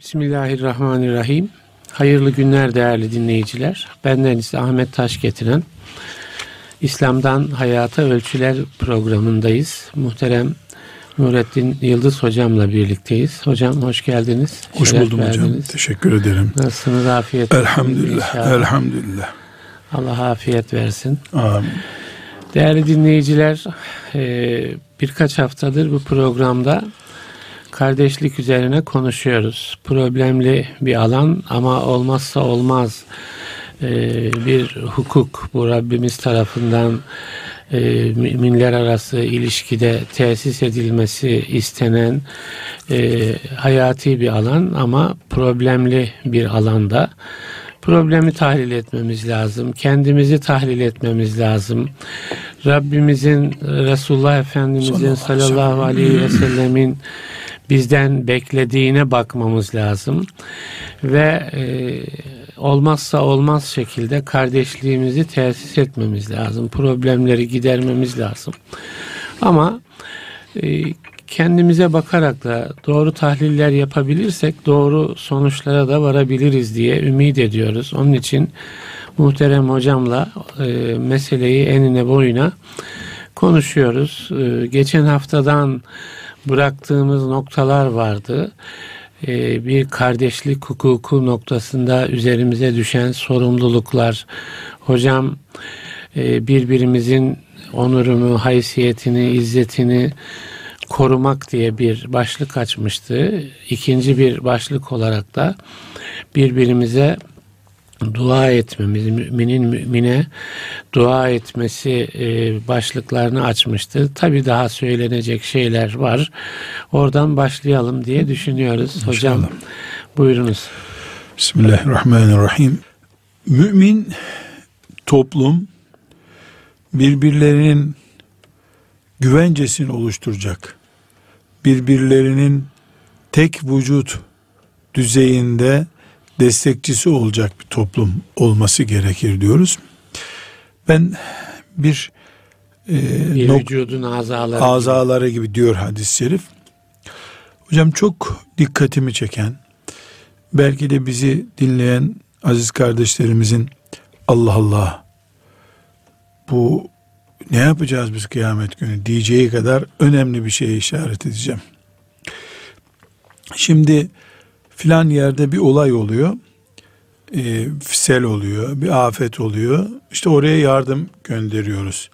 Bismillahirrahmanirrahim. Hayırlı günler değerli dinleyiciler. Benden ise Ahmet Taş getiren İslam'dan Hayata Ölçüler programındayız. Muhterem Nurettin Yıldız hocamla birlikteyiz. Hocam hoş geldiniz. Hoş Şeref buldum verdiniz. hocam. Teşekkür ederim. Nasılsınız? Afiyet Elhamdülillah. Inşallah. Elhamdülillah. Allah afiyet versin. Amin. Değerli dinleyiciler, birkaç haftadır bu programda kardeşlik üzerine konuşuyoruz. Problemli bir alan ama olmazsa olmaz bir hukuk bu Rabbimiz tarafından müminler arası ilişkide tesis edilmesi istenen hayati bir alan ama problemli bir alanda problemi tahlil etmemiz lazım. Kendimizi tahlil etmemiz lazım. Rabbimizin, Resulullah Efendimizin sallallahu aleyhi ve sellemin bizden beklediğine bakmamız lazım. Ve e, olmazsa olmaz şekilde kardeşliğimizi tesis etmemiz lazım. Problemleri gidermemiz lazım. Ama e, kendimize bakarak da doğru tahliller yapabilirsek doğru sonuçlara da varabiliriz diye ümit ediyoruz. Onun için muhterem hocamla e, meseleyi enine boyuna konuşuyoruz. E, geçen haftadan bıraktığımız noktalar vardı. E, bir kardeşlik hukuku noktasında üzerimize düşen sorumluluklar. Hocam e, birbirimizin onurunu, haysiyetini, izzetini korumak diye bir başlık açmıştı. İkinci bir başlık olarak da birbirimize dua etmemiz, müminin mümine dua etmesi e, başlıklarını açmıştı. Tabi daha söylenecek şeyler var. Oradan başlayalım diye düşünüyoruz. İnşallah. Hocam buyurunuz. Bismillahirrahmanirrahim. Mümin toplum birbirlerinin güvencesini oluşturacak birbirlerinin tek vücut düzeyinde destekçisi olacak bir toplum olması gerekir diyoruz. Ben bir, e, bir nok- vücudun azaları, azaları gibi. gibi diyor hadis-i şerif. Hocam çok dikkatimi çeken belki de bizi dinleyen aziz kardeşlerimizin Allah Allah bu ne yapacağız biz kıyamet günü diyeceği kadar önemli bir şeye işaret edeceğim. Şimdi filan yerde bir olay oluyor. E, sel oluyor, bir afet oluyor. İşte oraya yardım gönderiyoruz.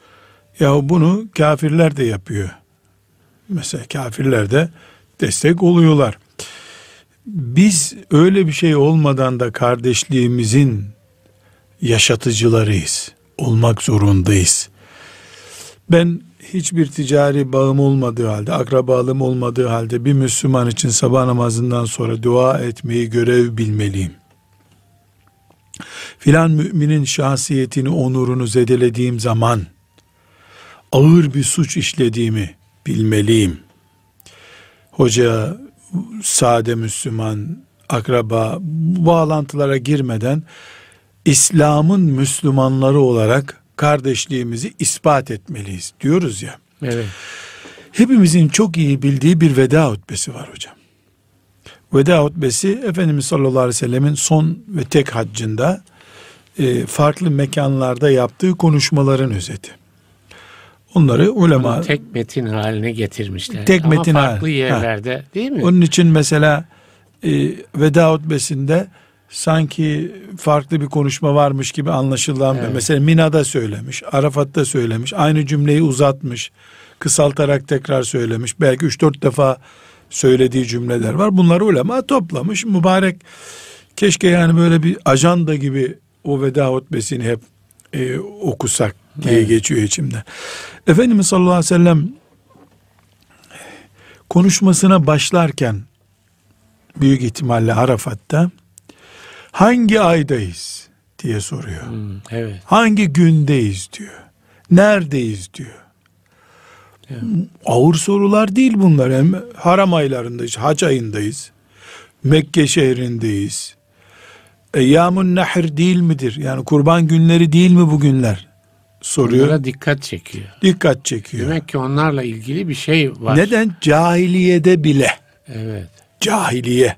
Ya bunu kafirler de yapıyor. Mesela kafirler de destek oluyorlar. Biz öyle bir şey olmadan da kardeşliğimizin yaşatıcılarıyız. Olmak zorundayız. Ben hiçbir ticari bağım olmadığı halde, akrabalığım olmadığı halde bir Müslüman için sabah namazından sonra dua etmeyi görev bilmeliyim. Filan müminin şahsiyetini, onurunu zedelediğim zaman ağır bir suç işlediğimi bilmeliyim. Hoca, sade Müslüman, akraba bu bağlantılara girmeden İslam'ın Müslümanları olarak kardeşliğimizi ispat etmeliyiz diyoruz ya. Evet. Hepimizin çok iyi bildiği bir veda hutbesi var hocam. Veda hutbesi Efendimiz sallallahu aleyhi ve sellemin son ve tek haccında e, farklı mekanlarda yaptığı konuşmaların özeti. Onları ulema Onu tek metin haline getirmişler. Tek Ama metin farklı yerlerde ha. değil mi? Onun için mesela e, veda hutbesinde sanki farklı bir konuşma varmış gibi anlaşılan evet. mesela Mina'da söylemiş, Arafat'ta söylemiş, aynı cümleyi uzatmış, kısaltarak tekrar söylemiş. Belki 3-4 defa söylediği cümleler var. Bunları ulema toplamış. Mübarek keşke yani böyle bir ajanda gibi o veda hutbesini hep e, okusak diye evet. geçiyor içimde. Efendimiz sallallahu aleyhi ve sellem konuşmasına başlarken büyük ihtimalle Arafat'ta hangi aydayız diye soruyor. Hmm, evet. Hangi gündeyiz diyor. Neredeyiz diyor. Evet. Ağır sorular değil bunlar. Hem haram aylarındayız, hac ayındayız. Mekke şehrindeyiz. Eyyamun nehr değil midir? Yani kurban günleri değil mi bu günler? Soruyor. Onlara dikkat çekiyor. Dikkat çekiyor. Demek ki onlarla ilgili bir şey var. Neden? Cahiliyede bile. Evet. Cahiliye.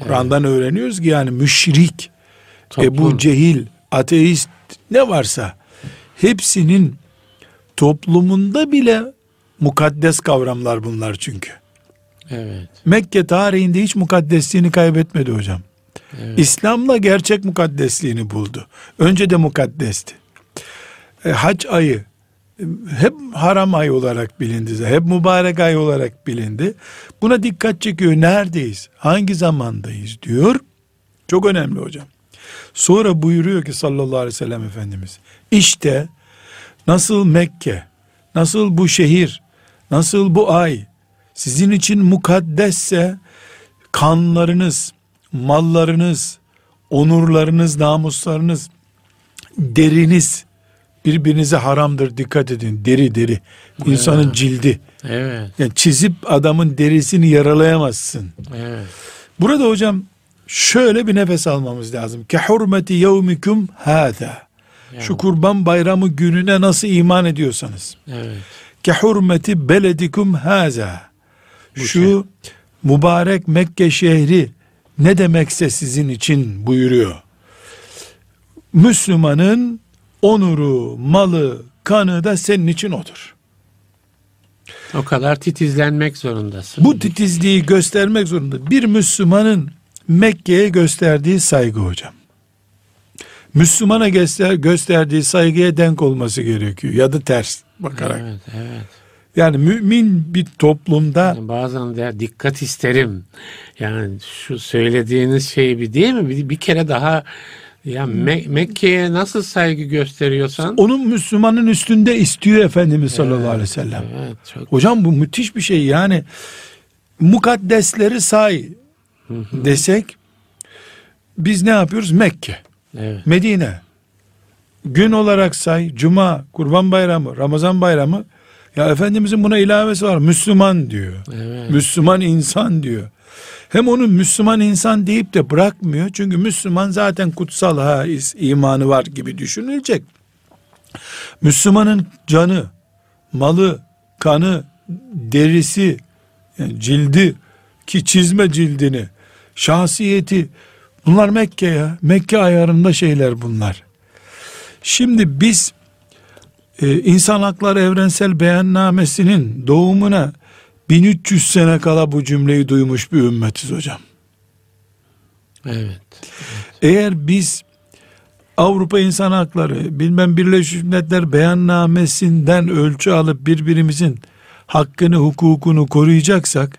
Kur'an'dan öğreniyoruz ki yani müşrik, Toplum. Ebu Cehil, ateist ne varsa hepsinin toplumunda bile mukaddes kavramlar bunlar çünkü. Evet. Mekke tarihinde hiç mukaddesliğini kaybetmedi hocam. Evet. İslam'la gerçek mukaddesliğini buldu. Önce de mukaddesti. E, hac ayı e, hep haram ay olarak bilindi. Hep mübarek ay olarak bilindi. Buna dikkat çekiyor. Neredeyiz? Hangi zamandayız diyor. Çok önemli hocam. Sonra buyuruyor ki sallallahu aleyhi ve sellem Efendimiz. İşte nasıl Mekke, nasıl bu şehir, nasıl bu ay sizin için mukaddesse kanlarınız, mallarınız, onurlarınız, namuslarınız, deriniz birbirinize haramdır. Dikkat edin. Deri deri. İnsanın Evet. cildi. Evet. Yani çizip adamın derisini yaralayamazsın. Evet. Burada hocam şöyle bir nefes almamız lazım. Ke hurmeti yevmikum hâzâ. Şu kurban bayramı gününe nasıl iman ediyorsanız. Evet. Ke hurmeti beledikum. Bu Şu mübarek Mekke şehri ne demekse sizin için buyuruyor. Müslümanın onuru, malı, kanı da senin için odur. O kadar titizlenmek zorundasın. Bu titizliği göstermek zorunda. Bir Müslümanın Mekke'ye gösterdiği saygı hocam. Müslümana göster, gösterdiği saygıya denk olması gerekiyor. Ya da ters bakarak. Evet, evet. Yani mümin bir toplumda Yani bazen de dikkat isterim. Yani şu söylediğiniz şey bir değil mi? Bir, bir kere daha ya Me- Mekke'ye nasıl saygı gösteriyorsan onun Müslümanın üstünde istiyor Efendimiz sallallahu aleyhi ve sellem. Evet, çok Hocam bu müthiş bir şey yani mukaddesleri say desek biz ne yapıyoruz? Mekke, evet. Medine. Gün olarak say, Cuma, Kurban Bayramı, Ramazan Bayramı. Ya Efendimizin buna ilavesi var. Müslüman diyor. Evet. Müslüman insan diyor. Hem onu Müslüman insan deyip de bırakmıyor. Çünkü Müslüman zaten kutsal ha imanı var gibi düşünülecek. Müslümanın canı, malı, kanı, derisi, yani cildi ki çizme cildini, şahsiyeti bunlar Mekke ya. Mekke ayarında şeyler bunlar. Şimdi biz e, İnsan Hakları Evrensel Beyannamesi'nin doğumuna 1300 sene kala bu cümleyi duymuş bir ümmetiz hocam. Evet. Eğer biz Avrupa İnsan Hakları bilmem Birleşmiş Milletler beyannamesinden ölçü alıp birbirimizin hakkını hukukunu koruyacaksak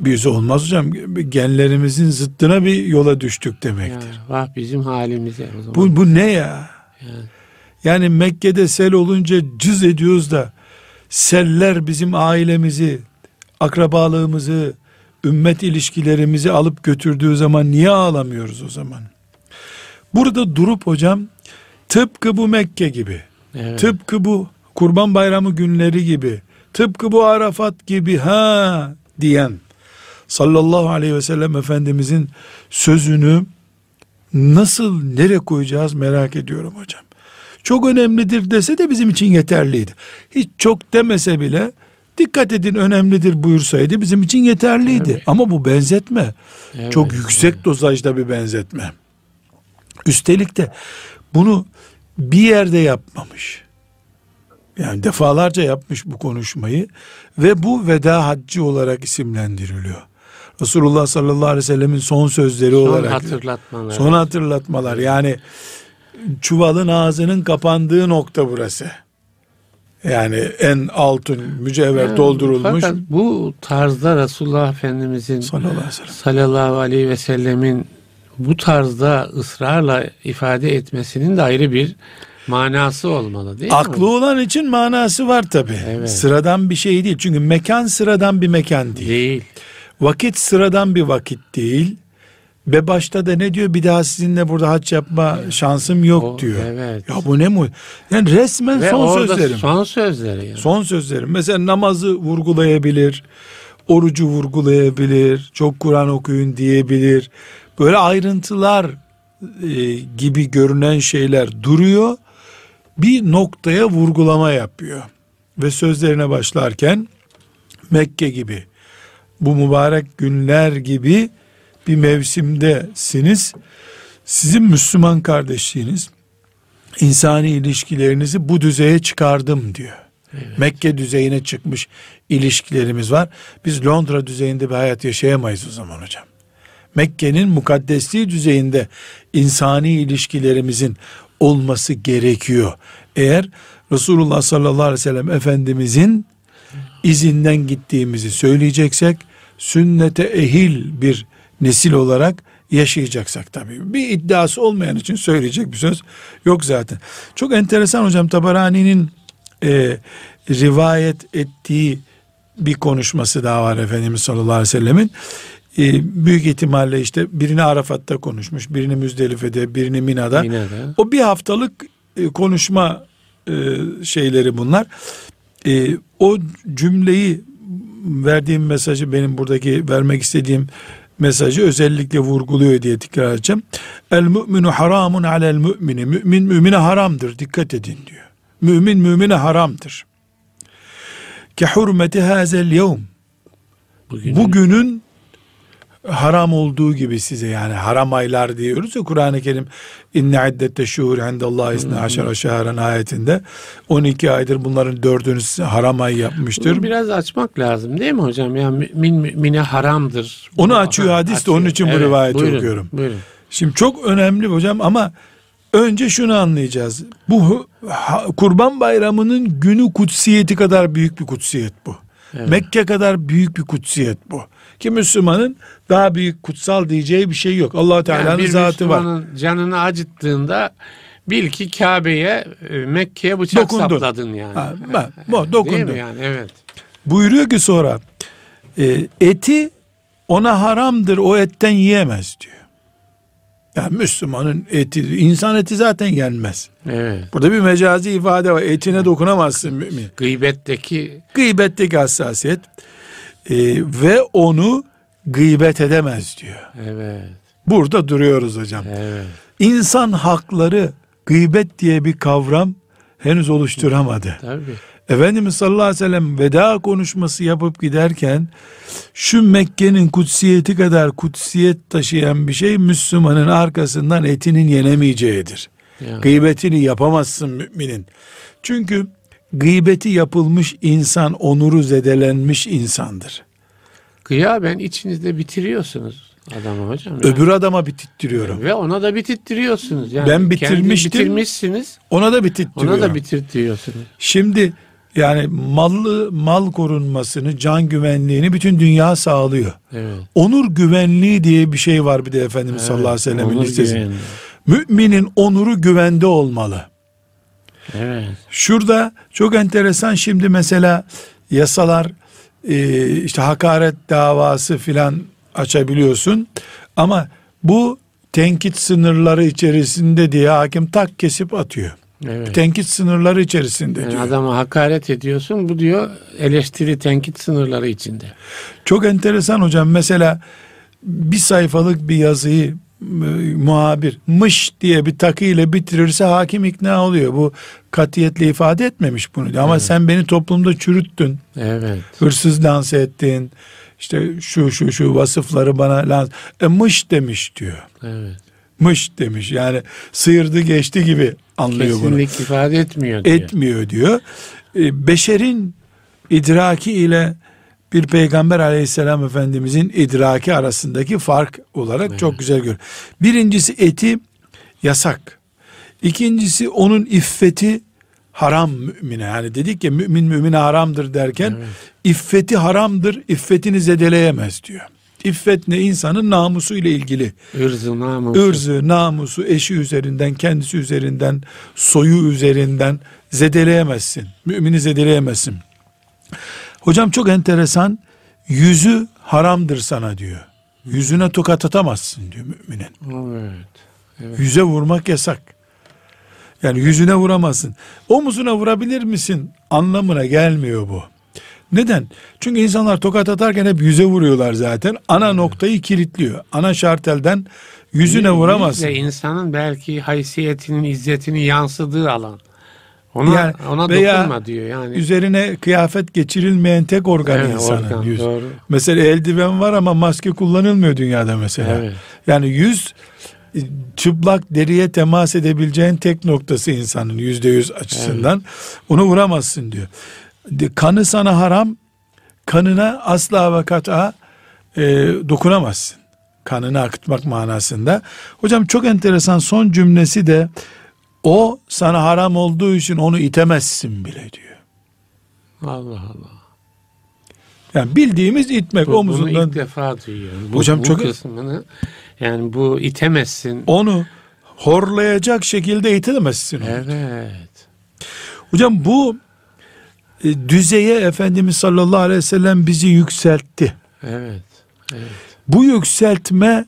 biz olmaz hocam genlerimizin zıttına bir yola düştük Ya, demektir. vah bizim halimize o zaman. Bu, bu ne ya? Yani, Yani Mekke'de sel olunca cız ediyoruz da seller bizim ailemizi, akrabalığımızı, ümmet ilişkilerimizi alıp götürdüğü zaman niye ağlamıyoruz o zaman? Burada durup hocam tıpkı bu Mekke gibi, evet. tıpkı bu Kurban Bayramı günleri gibi, tıpkı bu Arafat gibi ha diyen sallallahu aleyhi ve sellem Efendimizin sözünü nasıl nereye koyacağız merak ediyorum hocam. Çok önemlidir dese de bizim için yeterliydi. Hiç çok demese bile dikkat edin önemlidir buyursaydı bizim için yeterliydi. Evet. Ama bu benzetme Evet, çok yüksek dozajda bir benzetme. Üstelik de bunu bir yerde yapmamış. Yani defalarca yapmış bu konuşmayı ve bu veda haccı olarak isimlendiriliyor. Resulullah sallallahu aleyhi ve sellemin son sözleri Son olarak. hatırlatmalar. Son hatırlatmalar yani çuvalın ağzının kapandığı nokta burası. Yani en altın mücevher Yani doldurulmuş. Fakat bu tarzda Resulullah Efendimizin Sallallahu aleyhi ve sellem. sallallahu aleyhi ve sellemin bu tarzda ısrarla ifade etmesinin de ayrı bir manası olmalı değil mi? Aklı olan için manası var tabi. Evet. Sıradan bir şey değil. Çünkü mekan sıradan bir mekan değil. Değil. Vakit sıradan bir vakit değil. Ve başta da ne diyor? Bir daha sizinle burada haç yapma şansım yok O- diyor. Evet. Ya bu ne mu? Yani resmen Ve son sözlerim. son sözleri. Yani. Son sözlerim. Mesela namazı vurgulayabilir. Orucu vurgulayabilir. Çok Kur'an okuyun diyebilir. Böyle ayrıntılar e, gibi görünen şeyler duruyor. Bir noktaya vurgulama yapıyor. Ve sözlerine başlarken Mekke gibi bu mübarek günler gibi bir mevsimdesiniz. Sizin Müslüman kardeşliğiniz insani ilişkilerinizi bu düzeye çıkardım diyor. Evet. Mekke düzeyine çıkmış ilişkilerimiz var. Biz Londra düzeyinde bir hayat yaşayamayız o zaman hocam. Mekke'nin mukaddesliği düzeyinde insani ilişkilerimizin olması gerekiyor. Eğer Resulullah sallallahu aleyhi ve sellem Efendimizin izinden gittiğimizi söyleyeceksek sünnete ehil bir nesil olarak yaşayacaksak tabii. Bir iddiası olmayan için söyleyecek bir söz yok zaten. Çok enteresan hocam Tabarani'nin e, rivayet ettiği bir konuşması daha var Efendimiz sallallahu aleyhi ve sellemin. E, büyük ihtimalle işte birini Arafat'ta konuşmuş, birini Müzdelife'de, birini Mina'da. Mina'da. O bir haftalık e, konuşma e, şeyleri bunlar. E, o cümleyi verdiğim mesajı benim buradaki vermek istediğim mesajı özellikle vurguluyor diye tekrar edeceğim. El müminu haramun alel mümini. Mümin mümine haramdır. Dikkat edin diyor. Mümin mümine haramdır. Ke hurmeti hazel yevm. Bugünün haram olduğu gibi size yani haram aylar diyoruz ya Kur'an-ı Kerim inne iddette şuhur indallah isne aşara şehren ayetinde 12 aydır bunların dördünü haram ay yapmıştır. Bunu biraz açmak lazım değil mi hocam? Yani mümin mümine haramdır. Onu açıyor hadis açıyor. de onun için evet, bu rivayeti buyurun, okuyorum. Buyurun. Şimdi çok önemli hocam ama önce şunu anlayacağız. Bu Kurban Bayramı'nın günü kutsiyeti kadar büyük bir kutsiyet bu. Evet. Mekke kadar büyük bir kutsiyet bu. Ki Müslümanın daha büyük kutsal diyeceği bir şey yok. Allah Teala'nın yani zatı var. Müslümanın canını acıttığında bil ki Kabe'ye e, Mekke'ye bıçak dokundun. sapladın yani. Ha, ben, bu dokundun. Değil mi yani? Evet. Buyuruyor ki sonra e, eti ona haramdır o etten yiyemez diyor. Yani Müslümanın eti, insan eti zaten yenmez. Evet. Burada bir mecazi ifade var. Etine dokunamazsın mümin. Gıybetteki gıybetteki hassasiyet e, ve onu gıybet edemez diyor. Evet. Burada duruyoruz hocam. Evet. İnsan hakları gıybet diye bir kavram henüz oluşturamadı. Tabii. Efendimiz sallallahu aleyhi ve sellem veda konuşması yapıp giderken şu Mekke'nin kutsiyeti kadar kutsiyet taşıyan bir şey Müslümanın arkasından etinin yenemeyeceğidir. Ya. Gıybetini yapamazsın müminin. Çünkü gıybeti yapılmış insan onuru zedelenmiş insandır. Gıyaben içinizde bitiriyorsunuz adamı hocam. Yani. Öbür adama bitittiriyorum. Ve ona da bitittiriyorsunuz. Yani ben bitirmiştim. bitirmişsiniz. Ona da bitittiriyorum. Ona da bitirtiyorsunuz. Şimdi yani mallı mal korunmasını, can güvenliğini bütün dünya sağlıyor. Evet. Onur güvenliği diye bir şey var bir de Efendimiz evet, sallallahu aleyhi ve sellem'in listesinde. Müminin onuru güvende olmalı. Evet. Şurada çok enteresan şimdi mesela yasalar e, işte hakaret davası filan açabiliyorsun. Ama bu tenkit sınırları içerisinde diye hakim tak kesip atıyor. Evet. Tenkit sınırları içerisinde yani diyor. Adama hakaret ediyorsun bu diyor eleştiri tenkit sınırları içinde. Çok enteresan hocam mesela bir sayfalık bir yazıyı muhabir mış diye bir takı ile bitirirse hakim ikna oluyor. Bu katiyetle ifade etmemiş bunu. Ama evet. sen beni toplumda çürüttün. Evet. Hırsız lanse ettin. İşte şu şu şu vasıfları bana lanse. E mış demiş diyor. Evet. Mış demiş. Yani sıyırdı geçti gibi anlıyor Kesinlik bunu. Kesinlik ifade etmiyor diyor. Etmiyor diyor. E, beşerin idraki ile bir peygamber aleyhisselam efendimizin idraki arasındaki fark olarak evet. çok güzel gör. Birincisi eti yasak. İkincisi onun iffeti haram mümine. Yani dedik ya mümin mümine haramdır derken evet. iffeti haramdır, iffetini zedeleyemez diyor. İffet ne insanın namusu ile ilgili. Irzı, namusu. Irzı, namusu, eşi üzerinden, kendisi üzerinden, soyu üzerinden zedeleyemezsin. Mümini zedeleyemezsin. Hocam çok enteresan. Yüzü haramdır sana diyor. Yüzüne tokat atamazsın diyor müminin. Evet. evet. Yüze vurmak yasak. Yani yüzüne vuramazsın. Omuzuna vurabilir misin anlamına gelmiyor bu. Neden? Çünkü insanlar tokat atarken hep yüze vuruyorlar zaten. Ana evet. noktayı kilitliyor. Ana şartelden yüzüne vuramazsın. Yüzle insanın belki haysiyetinin, izzetini yansıdığı alan. Ona, Yani ona veya dokunma diyor yani. Üzerine kıyafet geçirilmeyen tek organ Evet, insanın organ, yüz. doğru. Mesela eldiven var ama maske kullanılmıyor dünyada mesela. Evet. Yani yüz e, çıplak deriye temas edebileceğin tek noktası insanın yüzde yüz açısından. Onu vuramazsın diyor. Kanı sana haram, kanına asla ve kat'a e, dokunamazsın. Kanını akıtmak manasında. Hocam çok enteresan son cümlesi de o sana haram olduğu için onu itemezsin bile diyor. Allah Allah. Yani bildiğimiz itmek Bu, bunu omuzundan ilk defa duyuyorum. Bu, Hocam bu çok- kısmını yani bu itemezsin. onu horlayacak şekilde itemezsin. onu. Evet. Hocam bu e, düzeye Efendimiz sallallahu aleyhi ve sellem bizi yükseltti. Evet. Evet. Bu yükseltme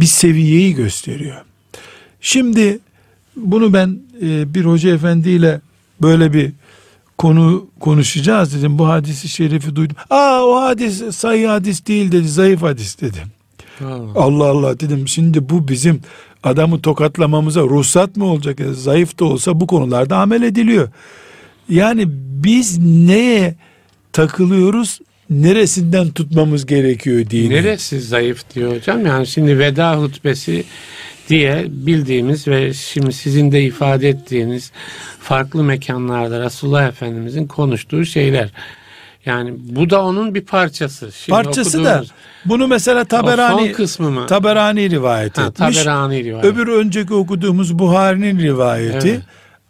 bir seviyeyi gösteriyor. Şimdi bunu ben e, bir hoca efendiyle böyle bir konu konuşacağız dedim. Bu hadisi şerifi duydum. Aa o hadis sayı hadis değil dedi. Zayıf hadis dedim. Allah. Allah Allah dedim. Şimdi bu bizim adamı tokatlamamıza ruhsat mı olacak? Yani zayıf da olsa bu konularda amel ediliyor. Yani biz neye takılıyoruz? Neresinden tutmamız gerekiyor dini? Neresi zayıf diyor hocam? Yani şimdi veda hutbesi diye bildiğimiz ve şimdi sizin de ifade ettiğiniz farklı mekanlarda Resulullah Efendimizin konuştuğu şeyler. Yani bu da onun bir parçası. Şimdi Parçası da okuduğumuz- bunu mesela Taberani kısmı mı? Taberani rivayet Ha, etmiş. Taberani rivayet. Öbür önceki okuduğumuz Buhari'nin rivayeti. Evet.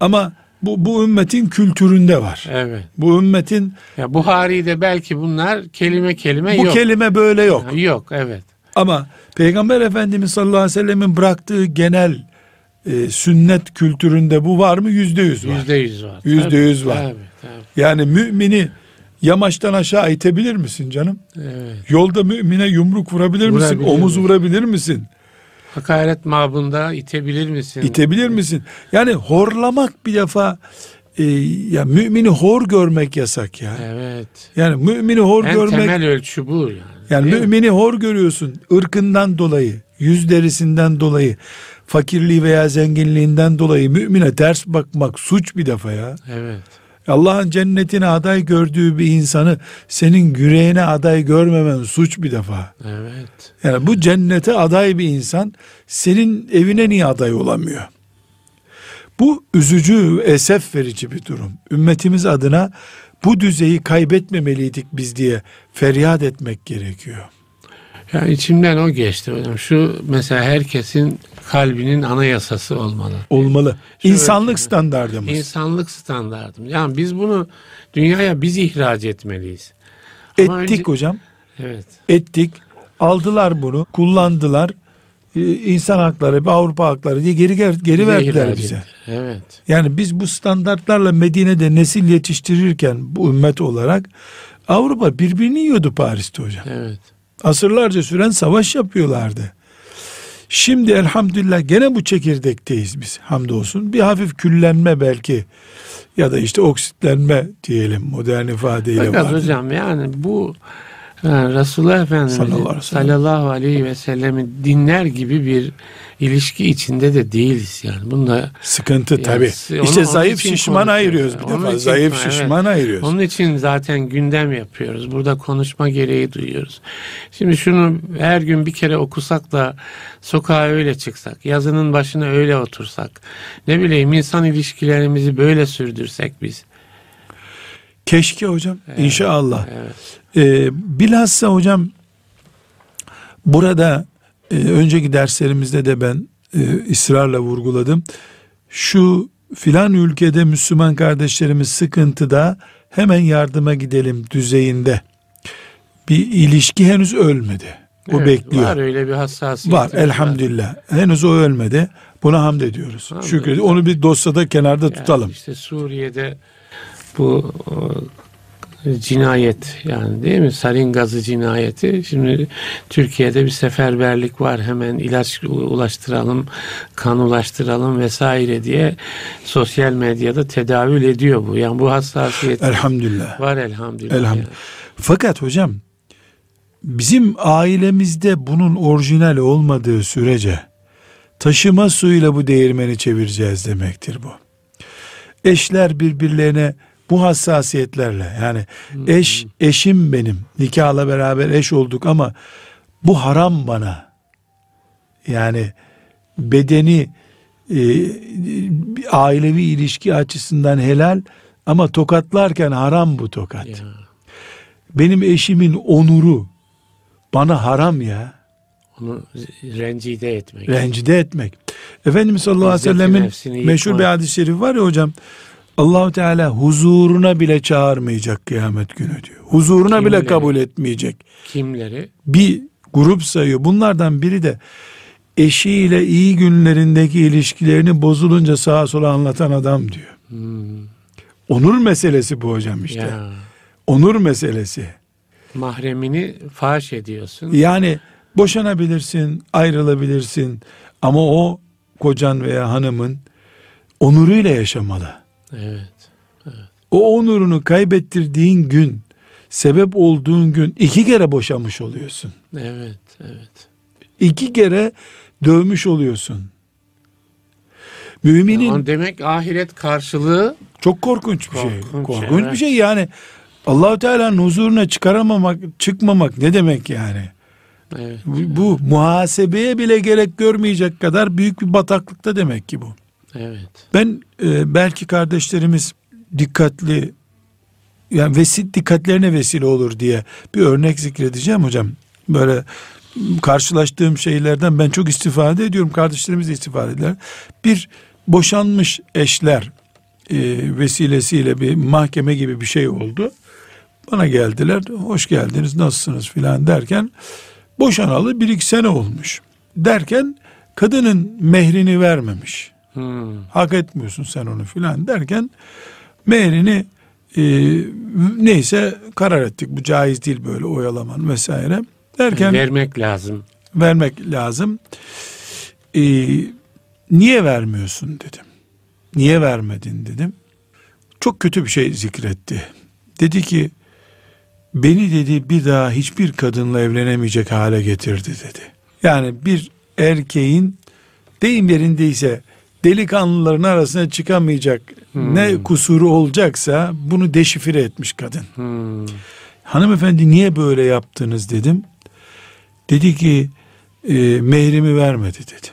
Ama bu bu ümmetin kültüründe var. Evet. Bu ümmetin Ya Buhari'de belki bunlar kelime kelime bu yok. kelime böyle yok. Yok evet. Ama Peygamber Efendimiz sallallahu aleyhi ve sellemin bıraktığı genel e, sünnet kültüründe bu var mı? Yüzde yüz var. Yüzde yüz var. Yüzde yüz var. Tabii, tabii. Yani mümini yamaçtan aşağı itebilir misin canım? Evet. Yolda mümine yumruk vurabilir misin? Vurabilir Omuz mi? vurabilir misin? Hakaret mabında itebilir misin? İtebilir misin? Yani horlamak bir defa e, ya mümini hor görmek yasak ya. Evet. Yani mümini hor En görmek temel ölçü bu yani. Yani Değil mi? mümini hor görüyorsun. ırkından dolayı, yüz derisinden dolayı, fakirliği veya zenginliğinden dolayı mümine ters bakmak suç bir defa ya. Evet. Allah'ın cennetine aday gördüğü bir insanı senin yüreğine aday görmemen suç bir defa. Evet. Yani bu cennete aday bir insan senin evine niye aday olamıyor? Bu üzücü, esef verici bir durum. Ümmetimiz adına bu düzeyi kaybetmemeliydik biz diye feryat etmek gerekiyor. Yani içimden o geçti hocam. Şu mesela herkesin kalbinin anayasası olmalı. Olmalı. Şöyle İnsanlık söyleyeyim. standardımız. İnsanlık standartım. Yani biz bunu dünyaya biz ihraç etmeliyiz. Ama Ettik önce- hocam. Evet. Ettik. Aldılar bunu, kullandılar. Ee, İnsan hakları, bir Avrupa hakları diye geri geri, geri verdiler bize. Evet. Yani biz bu standartlarla Medine'de nesil yetiştirirken bu ümmet olarak Avrupa birbirini yiyordu Paris'te hocam. Evet. Asırlarca süren savaş yapıyorlardı. Şimdi elhamdülillah gene bu çekirdekteyiz biz hamdolsun. Bir hafif küllenme belki ya da işte oksitlenme diyelim modern ifadeyle Fakat var. hocam yani bu yani Resulullah Efendimiz Sallallahu aleyhi ve sellem. sallallahu aleyhi ve sellemin dinler gibi bir ilişki içinde de değiliz yani. Bunda Sıkıntı Yani tabii. onu- işte onun zayıf şişman ayırıyoruz bir Onun defa. için- Zayıf evet. şişman ayırıyoruz. Onun için zaten gündem yapıyoruz. Burada konuşma gereği duyuyoruz. Şimdi şunu her gün bir kere okusak da sokağa öyle çıksak, yazının başına öyle otursak, ne bileyim insan ilişkilerimizi böyle sürdürsek biz. Keşke hocam inşallah. Evet. Ee, bilhassa hocam burada e, önceki derslerimizde de ben e, ısrarla vurguladım. Şu filan ülkede Müslüman kardeşlerimiz sıkıntıda hemen yardıma gidelim düzeyinde bir ilişki henüz ölmedi. O Evet, bekliyor. Var öyle bir hassasiyet. Var elhamdülillah. Henüz o ölmedi. Buna hamd ediyoruz. Hamd Şükür. Onu bir dosyada kenarda Yani tutalım. İşte Suriye'de bu o, cinayet yani değil mi? Sarin gazı cinayeti. Şimdi Türkiye'de bir seferberlik var. Hemen ilaç ulaştıralım, kan ulaştıralım vesaire diye sosyal medyada tedavül ediyor bu. Yani bu hassasiyet Elhamdülillah. var elhamdülillah. Elhamdülillah. yani. Fakat hocam bizim ailemizde bunun orijinal olmadığı sürece taşıma suyuyla bu değirmeni çevireceğiz demektir bu. eşler birbirlerine bu hassasiyetlerle yani eş eşim benim nikahla beraber eş olduk ama bu haram bana yani bedeni e, ailevi ilişki açısından helal ama tokatlarken haram bu tokat. Ya. Benim eşimin onuru bana haram ya. Onu rencide etmek. Rencide etmek. Efendimiz sallallahu aleyhi ve sellemin meşhur bir hadis-i şerif var ya hocam. Allahu Teala huzuruna bile çağırmayacak kıyamet günü diyor. Huzuruna Kimleri? bile kabul etmeyecek. Kimleri? Bir grup sayıyor. Bunlardan biri de eşiyle iyi günlerindeki ilişkilerini bozulunca sağa sola anlatan adam diyor. Hmm. Onur meselesi bu hocam işte. Ya. Onur meselesi. Mahremini faş ediyorsun. Yani boşanabilirsin, ayrılabilirsin ama o kocan veya hanımın onuruyla yaşamalı. Evet. evet. O onurunu kaybettirdiğin gün, sebep olduğun gün iki kere boşanmış oluyorsun. Evet, evet. İki kere dövmüş oluyorsun. Müminin yani demek ahiret karşılığı çok korkunç bir şey. korkunç şey. Korkunç evet. bir şey yani. Allahu Teala'nın huzuruna çıkaramamak, çıkmamak ne demek yani? Evet. Bu, bu muhasebeye bile gerek görmeyecek kadar büyük bir bataklıkta demek ki bu. Evet. Ben e, belki kardeşlerimiz dikkatli yani vesil dikkatlerine vesile olur diye bir örnek zikredeceğim hocam. Böyle karşılaştığım şeylerden ben çok istifade ediyorum. Kardeşlerimiz de istifade eder. Bir boşanmış eşler e, vesilesiyle bir mahkeme gibi bir şey oldu. Bana geldiler. Hoş geldiniz nasılsınız filan derken boşanalı bir iki sene olmuş. Derken kadının mehrini vermemiş. Hmm. Hak etmiyorsun sen onu filan derken mehrini e, neyse karar ettik. Bu caiz değil böyle oyalaman vesaire. Derken vermek lazım. Vermek lazım. E, niye vermiyorsun dedim. Niye vermedin dedim. Çok kötü bir şey zikretti. Dedi ki beni dedi bir daha hiçbir kadınla evlenemeyecek hale getirdi dedi. Yani bir erkeğin deyim yerindeyse delikanlıların arasına çıkamayacak hmm. ne kusuru olacaksa bunu deşifre etmiş kadın. Hmm. Hanımefendi niye böyle yaptınız dedim. Dedi ki e, mehrimi vermedi dedi.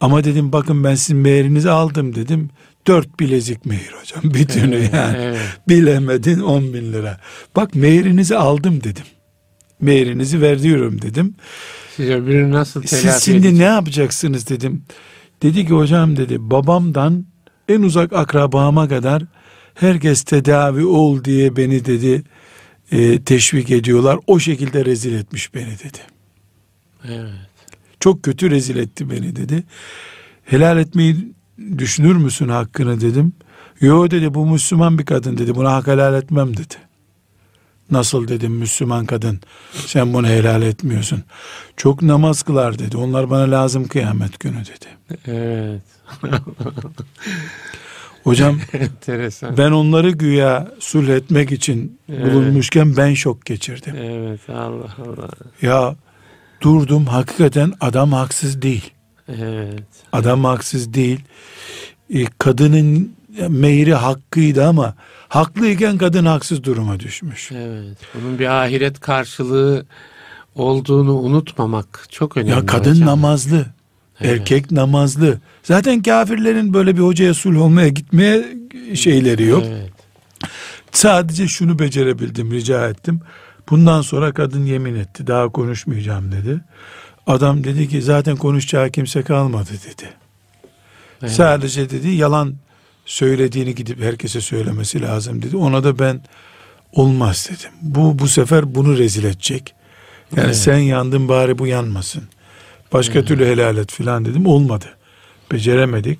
Ama dedim bakın ben sizin mehrinizi aldım dedim. Dört bilezik mehir hocam. Bütünü evet, yani. Evet. Bilemedin on bin lira. Bak mehrinizi aldım dedim. Mehrinizi veriyorum dedim. Siz öbürünü nasıl telafi Siz şimdi edecek? ne yapacaksınız dedim. Dedi ki hocam dedi babamdan en uzak akrabama kadar herkes tedavi ol diye beni dedi e, teşvik ediyorlar. O şekilde rezil etmiş beni dedi. Evet. Çok kötü rezil etti beni dedi. Helal etmeyi düşünür müsün hakkını dedim. Yo dedi bu Müslüman bir kadın dedi. Buna hak helal etmem dedi. Nasıl dedim Müslüman kadın sen bunu helal etmiyorsun. Çok namaz kılar dedi. Onlar bana lazım kıyamet günü dedi. Evet. Hocam Enteresan. ben onları güya sulh etmek için evet. bulunmuşken ben şok geçirdim. Evet Allah Allah. Ya durdum hakikaten adam haksız değil. Evet. Adam haksız değil. Ee, kadının mehri hakkıydı ama haklıyken kadın haksız duruma düşmüş. Evet. Bunun bir ahiret karşılığı olduğunu unutmamak çok önemli. Ya kadın hocam. namazlı. Evet. Erkek namazlı. Zaten kafirlerin böyle bir hocaya sulh olmaya gitmeye şeyleri yok. Evet. Sadece şunu becerebildim, rica ettim. Bundan sonra kadın yemin etti. Daha konuşmayacağım dedi. Adam dedi ki zaten konuşacağı kimse kalmadı dedi. Evet. Sadece dedi yalan söylediğini gidip herkese söylemesi lazım dedi. Ona da ben olmaz dedim. Bu bu sefer bunu rezil edecek. Yani evet. sen yandın bari bu yanmasın. Başka evet. türlü helal et filan dedim. Olmadı. Beceremedik.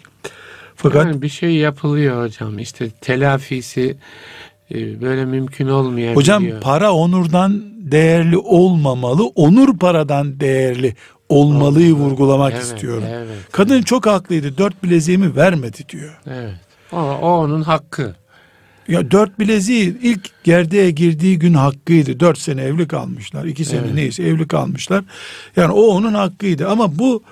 Fakat yani bir şey yapılıyor hocam. İşte telafisi e, böyle mümkün olmayabiliyor. Hocam para onurdan değerli olmamalı. Onur paradan değerli olmalıyı Olmalı. vurgulamak evet, istiyorum. Evet, Kadın evet. çok haklıydı. Dört bileziğimi vermedi diyor. Evet. O, o onun hakkı. Ya dört bileziği ilk gerdeğe girdiği gün hakkıydı. Dört sene evli kalmışlar. iki sene evet. neyse evli kalmışlar. Yani o onun hakkıydı. Ama bu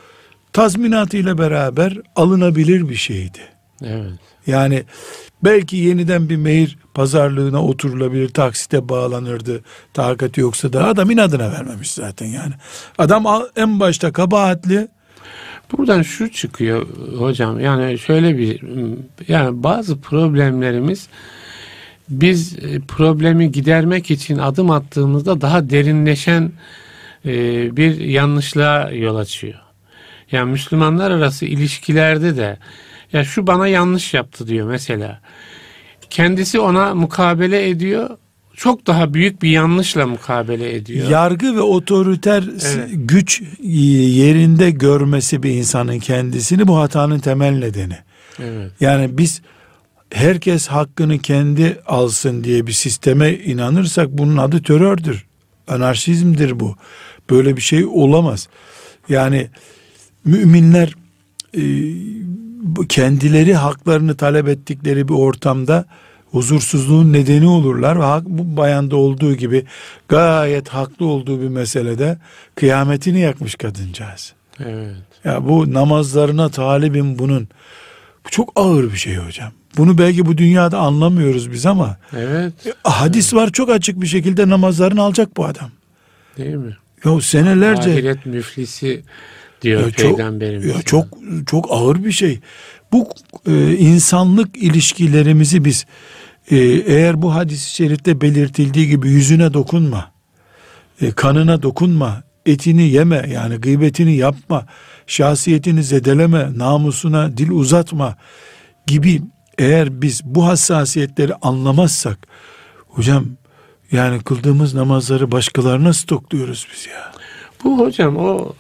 tazminatıyla beraber alınabilir bir şeydi. Evet. Yani belki yeniden bir mehir pazarlığına oturulabilir, taksite bağlanırdı. Takati yoksa da adam inadına vermemiş zaten yani. Adam en başta kabahatli. Buradan şu çıkıyor hocam yani şöyle bir yani bazı problemlerimiz biz e, problemi gidermek için adım attığımızda daha derinleşen e, bir yanlışlığa yol açıyor. Yani Müslümanlar arası ilişkilerde de ya şu bana yanlış yaptı diyor mesela. Kendisi ona mukabele ediyor. Çok daha büyük bir yanlışla mukabele ediyor. Yargı ve otoriter Evet. güç yerinde görmesi bir insanın kendisini bu hatanın temel nedeni. Evet. Yani biz herkes hakkını kendi alsın diye bir sisteme inanırsak bunun adı terördür. Anarşizmdir bu. Böyle bir şey olamaz. Yani müminler e, kendileri haklarını talep ettikleri bir ortamda huzursuzluğun nedeni olurlar ve hak- bu bayanda olduğu gibi gayet haklı olduğu bir meselede kıyametini yakmış kadıncağız. Evet. Ya bu namazlarına talibim bunun. Bu çok ağır bir şey hocam. Bunu belki bu dünyada anlamıyoruz biz ama Evet. hadis var çok açık bir şekilde namazlarını alacak bu adam. Değil mi? Ya senelerce Ahiret müflisi diyor Ya çok, peygamberimiz. ya çok çok ağır bir şey. Bu e, insanlık ilişkilerimizi biz e, eğer bu hadis-i şerifte belirtildiği gibi yüzüne dokunma, e, kanına dokunma, etini yeme yani gıybetini yapma, şahsiyetini zedeleme, namusuna dil uzatma gibi eğer biz bu hassasiyetleri anlamazsak hocam yani kıldığımız namazları başkalarına stokluyoruz biz ya. Bu hocam o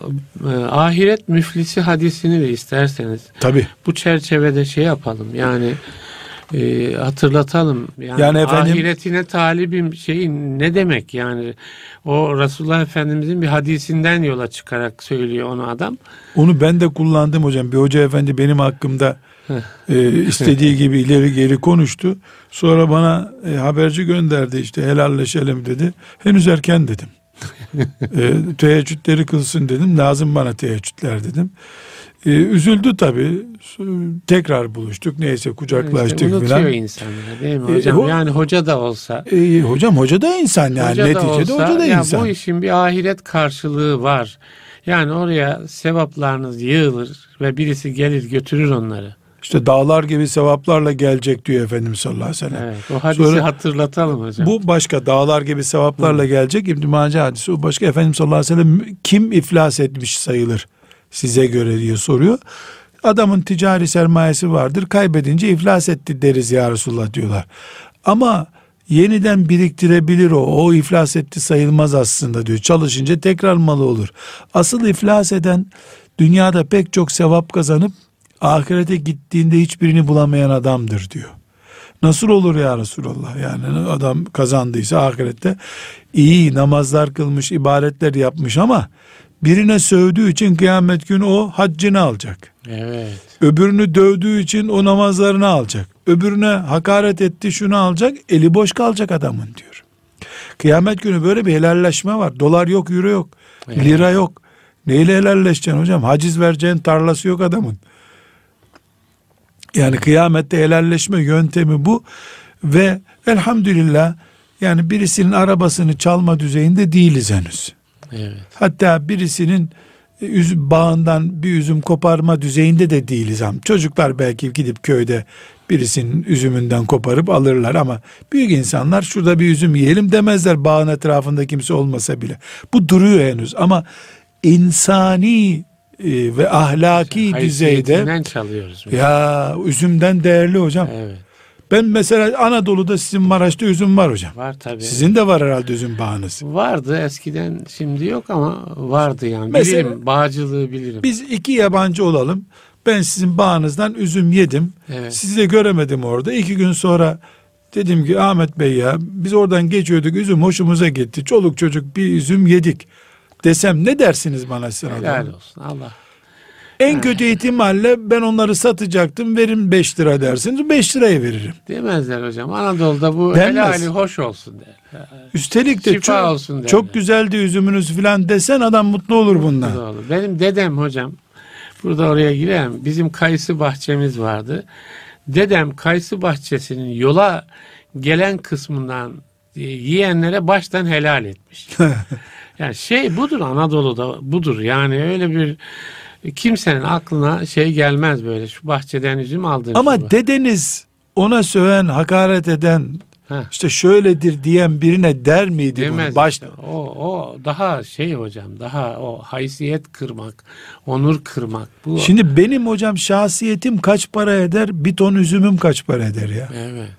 e, ahiret müflisi hadisini de isterseniz Tabii. bu çerçevede şey yapalım yani e, hatırlatalım. Yani, Yani efendim- ahiretine talibim şeyi ne demek yani o Resulullah Efendimizin bir hadisinden yola çıkarak söylüyor onu adam. Onu ben de kullandım hocam. Bir hoca efendi benim hakkımda e, istediği gibi ileri geri konuştu. Sonra bana e, haberci gönderdi işte helalleşelim dedi. Henüz erken dedim. e, teheccüdleri kılsın dedim. Lazım bana teheccüdler dedim. E, üzüldü tabii. Tekrar buluştuk. Neyse kucaklaştık İşte unutuyor filan. insanlar değil mi E, hocam? o- yani hoca da olsa E, hocam hoca da insan yani. Hoca da Neticede olsa, hoca da ya insan. Bu işin bir ahiret karşılığı var. Yani oraya sevaplarınız yığılır ve birisi gelir götürür onları. İşte dağlar gibi sevaplarla gelecek diyor Efendimiz sallallahu aleyhi ve sellem. Evet, o hadisi Sonra- hatırlatalım hocam. Bu başka dağlar gibi sevaplarla gelecek İbn Mace hadisi. O başka Efendimiz sallallahu aleyhi ve sellem kim iflas etmiş sayılır size göre diye soruyor. Adamın ticari sermayesi vardır. Kaybedince iflas etti deriz ya Resulullah diyorlar. Ama yeniden biriktirebilir o. O iflas etti sayılmaz aslında diyor. Çalışınca tekrar malı olur. Asıl iflas eden dünyada pek çok sevap kazanıp ahirete gittiğinde hiçbirini bulamayan adamdır diyor. Nasıl olur ya Resulallah? Yani adam kazandıysa ahirette iyi namazlar kılmış, ibadetler yapmış ama birine sövdüğü için kıyamet günü o haccını alacak. Evet. Öbürünü dövdüğü için o namazlarını alacak. Öbürüne hakaret etti şunu alacak. Eli boş kalacak adamın diyor. Kıyamet günü böyle bir helalleşme var. Dolar yok, euro yok. Evet. Lira yok. Neyle helalleşeceksin hocam? Haciz vereceğin tarlası yok adamın. Yani kıyamette helalleşme yöntemi bu ve elhamdülillah yani birisinin arabasını çalma düzeyinde değiliz henüz. Evet. Hatta birisinin e, üzüm bağından bir üzüm koparma düzeyinde de değiliz ama çocuklar belki gidip köyde birisinin üzümünden koparıp alırlar ama büyük insanlar şurada bir üzüm yiyelim demezler bağın etrafında kimse olmasa bile. Bu duruyor henüz ama insani e, ve ahlaki düzeyde Haysiyetinden çalıyoruz. ya üzümden değerli hocam. Evet. Ben mesela Anadolu'da sizin Maraş'ta üzüm var hocam. Var tabii. Sizin de var herhalde üzüm bağınız. Vardı eskiden şimdi yok ama vardı yani. Mesela- bilirim. Bağcılığı bilirim. Biz iki yabancı olalım. Ben sizin bağınızdan üzüm yedim. Evet. Sizi de göremedim orada. İki gün sonra dedim ki Ahmet Bey ya biz oradan geçiyorduk üzüm hoşumuza gitti. Çoluk çocuk bir üzüm yedik. Desem ne dersiniz bana siz Helal adam? olsun Allah. En kötü ihtimalle ben onları satacaktım verin 5 lira dersiniz 5 liraya veririm. Demezler hocam. Anadolu'da bu Denmez. helali hoş olsun der. Üstelik de Şifa çok, olsun derler. çok güzeldi üzümünüz filan desen adam mutlu olur bundan. Doğru. Benim dedem hocam burada oraya girelim. Bizim kayısı bahçemiz vardı. dedem kayısı bahçesinin yola gelen kısmından e, yiyenlere baştan helal etmiş. yani şey budur Anadolu'da budur yani öyle bir kimsenin aklına şey gelmez böyle şu bahçeden üzüm aldığın Ama var. dedeniz ona söven, hakaret eden, Heh. işte şöyledir diyen birine der miydi Demez bunu? Başta. işte. O, o daha şey hocam daha o haysiyet kırmak, onur kırmak. Bu Şimdi benim hocam şahsiyetim kaç para eder? Bir ton üzümüm kaç para eder ya? evet.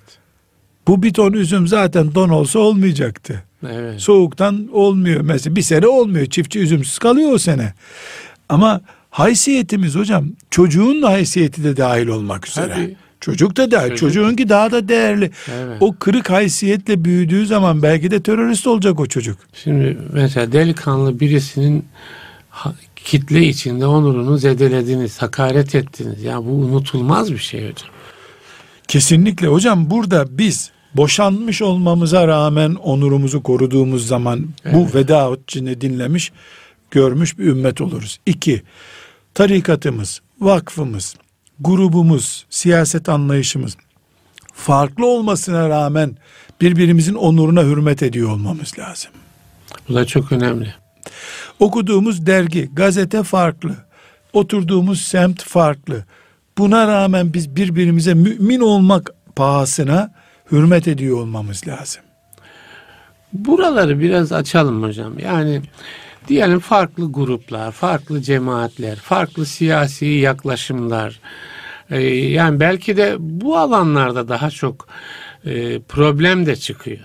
Bu bir ton üzüm zaten don olsa olmayacaktı. Evet. Soğuktan olmuyor. Mesela bir sene olmuyor. Çiftçi üzümsüz kalıyor o sene. Ama haysiyetimiz hocam çocuğun da haysiyeti de dahil olmak üzere. Tabii. Çocuk da dahil. Çocuk. Çocuğunki daha da değerli. Evet. O kırık haysiyetle büyüdüğü zaman belki de terörist olacak o çocuk. Şimdi mesela delikanlı birisinin kitle içinde onurunu zedelediniz, hakaret ettiniz. Ya bu unutulmaz bir şey hocam. Kesinlikle hocam burada biz boşanmış olmamıza rağmen onurumuzu koruduğumuz zaman bu veda hutçini dinlemiş, görmüş bir ümmet oluruz. İki, tarikatımız, vakfımız, grubumuz, siyaset anlayışımız farklı olmasına rağmen birbirimizin onuruna hürmet ediyor olmamız lazım. Bu da çok önemli. Okuduğumuz dergi, gazete farklı. Oturduğumuz semt farklı. Buna rağmen biz birbirimize mümin olmak pahasına hürmet ediyor olmamız lazım. Buraları biraz açalım hocam. Yani diyelim farklı gruplar, farklı cemaatler, farklı siyasi yaklaşımlar. Ee, yani belki de bu alanlarda daha çok e, problem de çıkıyor.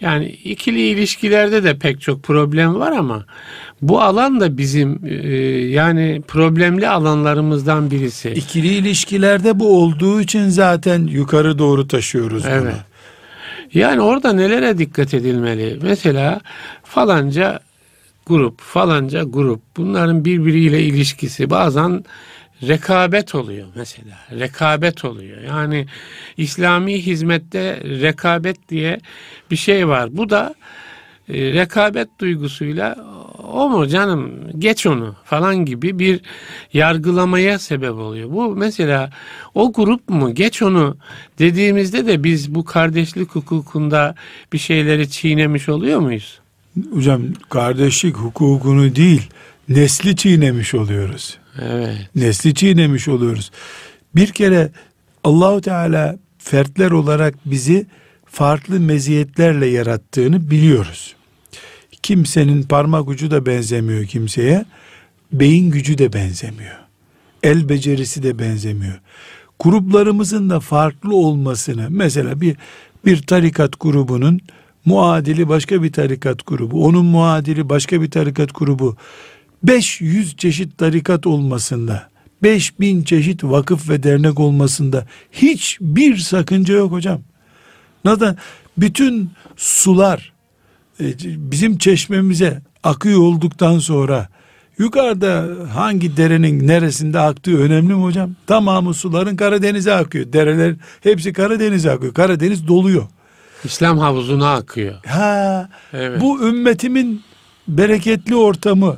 Yani ikili ilişkilerde de pek çok problem var ama bu alan da bizim e, yani problemli alanlarımızdan birisi. İkili ilişkilerde bu olduğu için zaten yukarı doğru taşıyoruz bunu. Evet. Yani orada nelere dikkat edilmeli? Mesela falanca grup, falanca grup bunların birbiriyle ilişkisi bazen rekabet oluyor mesela. Rekabet oluyor. Yani İslami hizmette rekabet diye bir şey var. Bu da e, rekabet duygusuyla o mu canım geç onu falan gibi bir yargılamaya sebep oluyor. Bu mesela o grup mu geç onu dediğimizde de biz bu kardeşlik hukukunda bir şeyleri çiğnemiş oluyor muyuz? Hocam kardeşlik hukukunu değil nesli çiğnemiş oluyoruz. Evet. Nesli çiğnemiş oluyoruz. Bir kere Allahu Teala fertler olarak bizi farklı meziyetlerle yarattığını biliyoruz. Kimsenin parmak ucu da benzemiyor kimseye. Beyin gücü de benzemiyor. El becerisi de benzemiyor. Gruplarımızın da farklı olmasını mesela bir bir tarikat grubunun muadili başka bir tarikat grubu, onun muadili başka bir tarikat grubu 500 çeşit tarikat olmasında 5000 çeşit vakıf ve dernek olmasında hiçbir sakınca yok hocam. Zaten bütün sular e, bizim çeşmemize akıyor olduktan sonra yukarıda hangi derenin neresinde aktığı önemli mi hocam? Tamamı suların Karadeniz'e akıyor. Dereler hepsi Karadeniz'e akıyor. Karadeniz doluyor. İslam havuzuna akıyor. Ha, Evet. bu ümmetimin bereketli ortamı,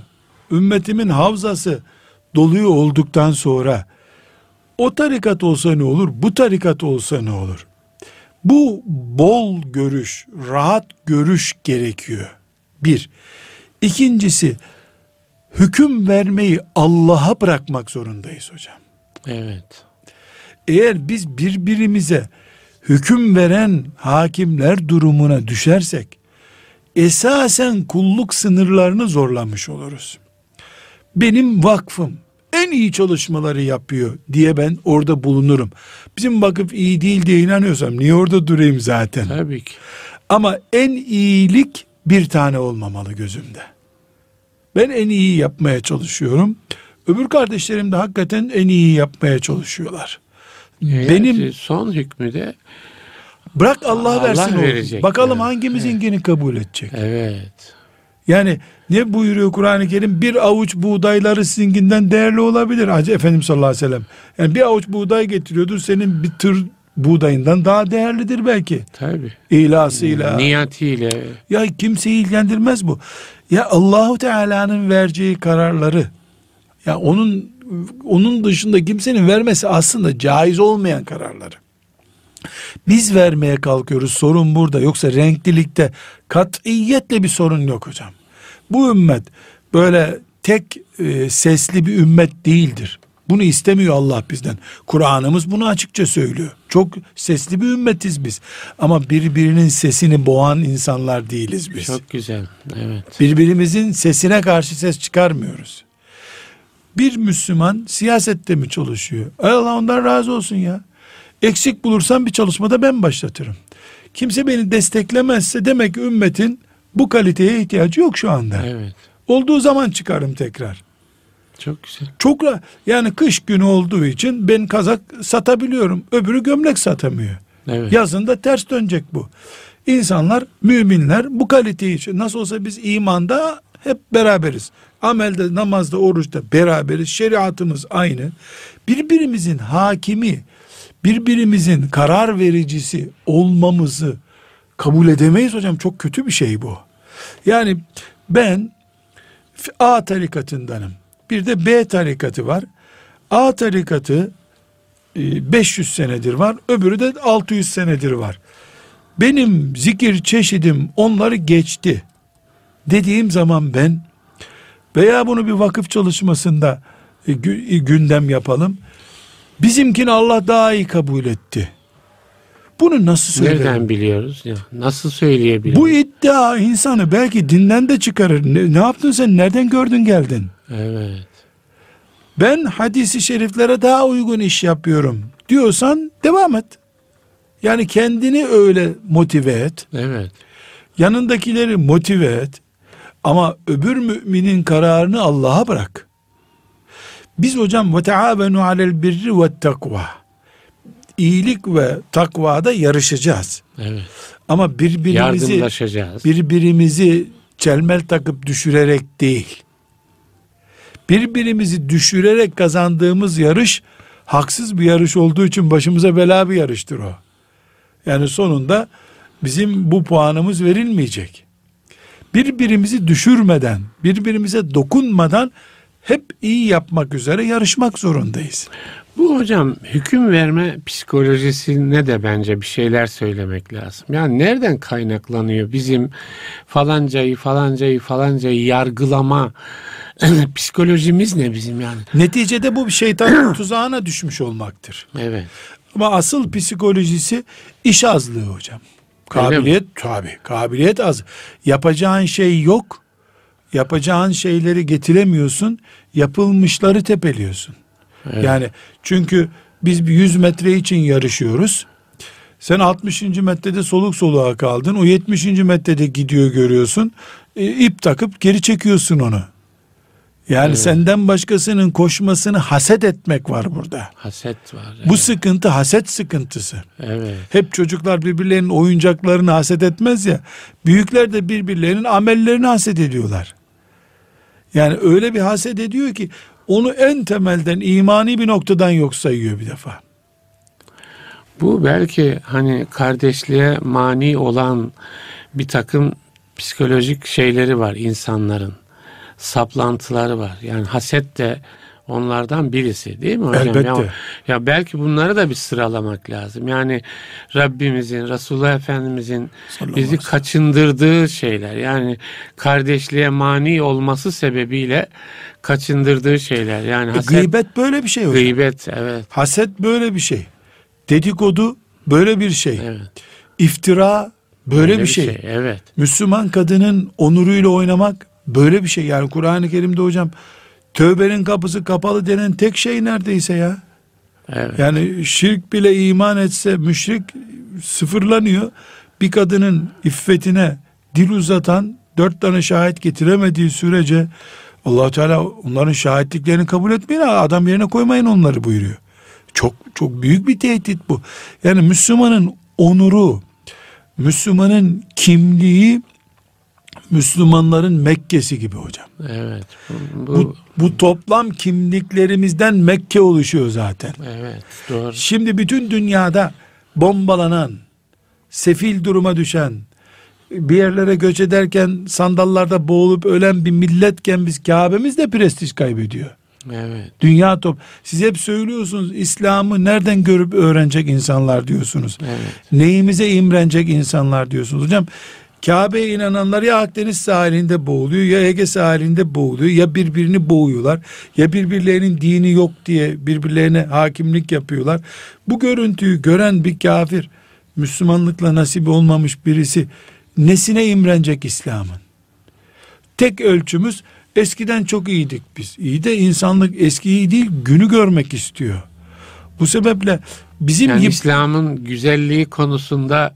ümmetimin havzası doluyor olduktan sonra o tarikat olsa ne olur, bu tarikat olsa ne olur? Bu bol görüş, rahat görüş gerekiyor. Bir. İkincisi, hüküm vermeyi Allah'a bırakmak zorundayız hocam. Evet. Eğer biz birbirimize hüküm veren hakimler durumuna düşersek esasen kulluk sınırlarını zorlamış oluruz. Benim vakfım en iyi çalışmaları yapıyor diye ben orada bulunurum. Bizim vakıf iyi değil diye inanıyorsam niye orada durayım zaten? Tabii ki. Ama en iyilik bir tane olmamalı gözümde. Ben en iyi yapmaya çalışıyorum. Öbür kardeşlerim de hakikaten en iyi yapmaya çalışıyorlar. Benim Yani son hükmü de bırak Allah, Allah versin verecek Bakalım yani. hangimizinkini kabul edecek. evet. Yani ne buyuruyor Kur'an-ı Kerim? Bir avuç buğdayları sizinkinden değerli olabilir. Hacı Efendimiz sallallahu aleyhi ve sellem. Yani bir avuç buğday getiriyordur senin bir tır buğdayından daha değerlidir belki. Tabii. İlasıyla. Niyatiyle. Ya kimseyi ilgilendirmez bu. Ya Allahu Teala'nın vereceği kararları ya onun onun dışında kimsenin vermesi aslında caiz olmayan kararları. Biz vermeye kalkıyoruz. Sorun burada. Yoksa renklilikte katiyetle bir sorun yok hocam. Bu ümmet böyle tek e, sesli bir ümmet değildir. Bunu istemiyor Allah bizden. Kur'an'ımız bunu açıkça söylüyor. Çok sesli bir ümmetiz biz. Ama birbirinin sesini boğan insanlar değiliz biz. Çok güzel. Evet. Birbirimizin sesine karşı ses çıkarmıyoruz. Bir Müslüman siyasette mi çalışıyor? Allah ondan razı olsun ya. Eksik bulursam bir çalışmada ben başlatırım. Kimse beni desteklemezse demek ki ümmetin bu kaliteye ihtiyacı yok şu anda. Evet. Olduğu zaman çıkarım tekrar. Çok güzel. Çok yani kış günü olduğu için ben kazak satabiliyorum. Öbürü gömlek satamıyor. Evet. Yazında ters dönecek bu. İnsanlar, müminler bu kaliteyi için nasıl olsa biz imanda hep beraberiz. Amelde, namazda, oruçta beraberiz. Şeriatımız aynı. Birbirimizin hakimi, birbirimizin karar vericisi olmamızı kabul edemeyiz hocam. Çok kötü bir şey bu. Yani ben A tarikatındanım. Bir de B tarikatı var. A tarikatı 500 e, senedir var. Öbürü de 600 senedir var. Benim zikir çeşidim onları geçti. Dediğim zaman ben veya bunu bir vakıf çalışmasında e, e, gündem yapalım. Bizimkini Allah daha iyi kabul etti. Bunu nasıl söylerim? Nereden biliyoruz? Ya, nasıl söyleyebiliriz? Bu iddia insanı belki dinden de çıkarır. Ne, ne yaptın sen? Nereden gördün geldin? Evet. Ben hadisi şeriflere daha uygun iş yapıyorum diyorsan devam et. Yani kendini öyle motive et. Evet. Yanındakileri motive et. Ama öbür müminin kararını Allah'a bırak. Biz hocam ve teavenu alel birri ve takva. İyilik ve takvada yarışacağız. Evet. Ama birbirimizi birbirimizi çelmel takıp düşürerek değil. Birbirimizi düşürerek kazandığımız yarış haksız bir yarış olduğu için başımıza bela bir yarıştır o. Yani sonunda bizim bu puanımız verilmeyecek. Birbirimizi düşürmeden, birbirimize dokunmadan hep iyi yapmak üzere yarışmak zorundayız. Bu hocam hüküm verme psikolojisine de bence bir şeyler söylemek lazım. Yani nereden kaynaklanıyor bizim falancayı falancayı falancayı yargılama psikolojimiz ne bizim yani? Neticede bu şeytanın tuzağına düşmüş olmaktır. Evet. Ama asıl psikolojisi iş azlığı hocam. Kabiliyet tabi. Kabiliyet az. Yapacağın şey yok. Yapacağın şeyleri getiremiyorsun. Yapılmışları tepeliyorsun. Evet. Yani çünkü biz bir 100 metre için yarışıyoruz. Sen 60. metrede soluk soluğa kaldın. O 70. metrede gidiyor görüyorsun. E, ip takıp geri çekiyorsun onu. Yani evet. senden başkasının koşmasını haset etmek var burada. Haset var. Evet. Bu sıkıntı haset sıkıntısı. Evet. Hep çocuklar birbirlerinin oyuncaklarını haset etmez ya. Büyükler de birbirlerinin amellerini haset ediyorlar. Yani öyle bir haset ediyor ki onu en temelden imani bir noktadan yok sayıyor bir defa. Bu belki hani kardeşliğe mani olan bir takım psikolojik şeyleri var insanların. Saplantıları var. Yani haset de onlardan birisi değil mi hocam? Elbette. Ya, ya belki bunları da bir sıralamak lazım. Yani Rabbimizin, Resulullah Efendimizin Sallallahu bizi kaçındırdığı şeyler. Yani kardeşliğe mani olması sebebiyle kaçındırdığı şeyler. Yani e, haset, gıybet böyle bir şey hocam. Gıybet evet. Haset böyle bir şey. Dedikodu böyle bir şey. Evet. İftira böyle, böyle bir, bir şey. şey. Evet. Müslüman kadının onuruyla oynamak böyle bir şey. Yani Kur'an-ı Kerim'de hocam tövbenin kapısı kapalı denen tek şey neredeyse ya. Evet. Yani şirk bile iman etse müşrik sıfırlanıyor. Bir kadının iffetine dil uzatan dört tane şahit getiremediği sürece allah Teala onların şahitliklerini kabul etmeyin adam yerine koymayın onları buyuruyor. Çok çok büyük bir tehdit bu. Yani Müslümanın onuru, Müslümanın kimliği Müslümanların Mekke'si gibi hocam. Evet. Bu, bu, bu toplam kimliklerimizden Mekke oluşuyor zaten. Evet doğru. Şimdi bütün dünyada bombalanan, sefil duruma düşen, bir yerlere göç ederken sandallarda boğulup ölen bir milletken biz Kabe'miz de prestij kaybediyor. Evet. Dünya top. Siz hep söylüyorsunuz İslam'ı nereden görüp öğrenecek insanlar diyorsunuz. Evet. Neyimize imrenecek insanlar diyorsunuz. Hocam Kabe'ye inananlar ya Akdeniz sahilinde boğuluyor ya Ege sahilinde boğuluyor ya birbirini boğuyorlar ya birbirlerinin dini yok diye birbirlerine hakimlik yapıyorlar. Bu görüntüyü gören bir kafir Müslümanlıkla nasip olmamış birisi nesine imrenecek İslam'ın? Tek ölçümüz eskiden çok iyiydik biz. İyi de insanlık eski iyi değil günü görmek istiyor. Bu sebeple bizim Yani İslam'ın güzelliği konusunda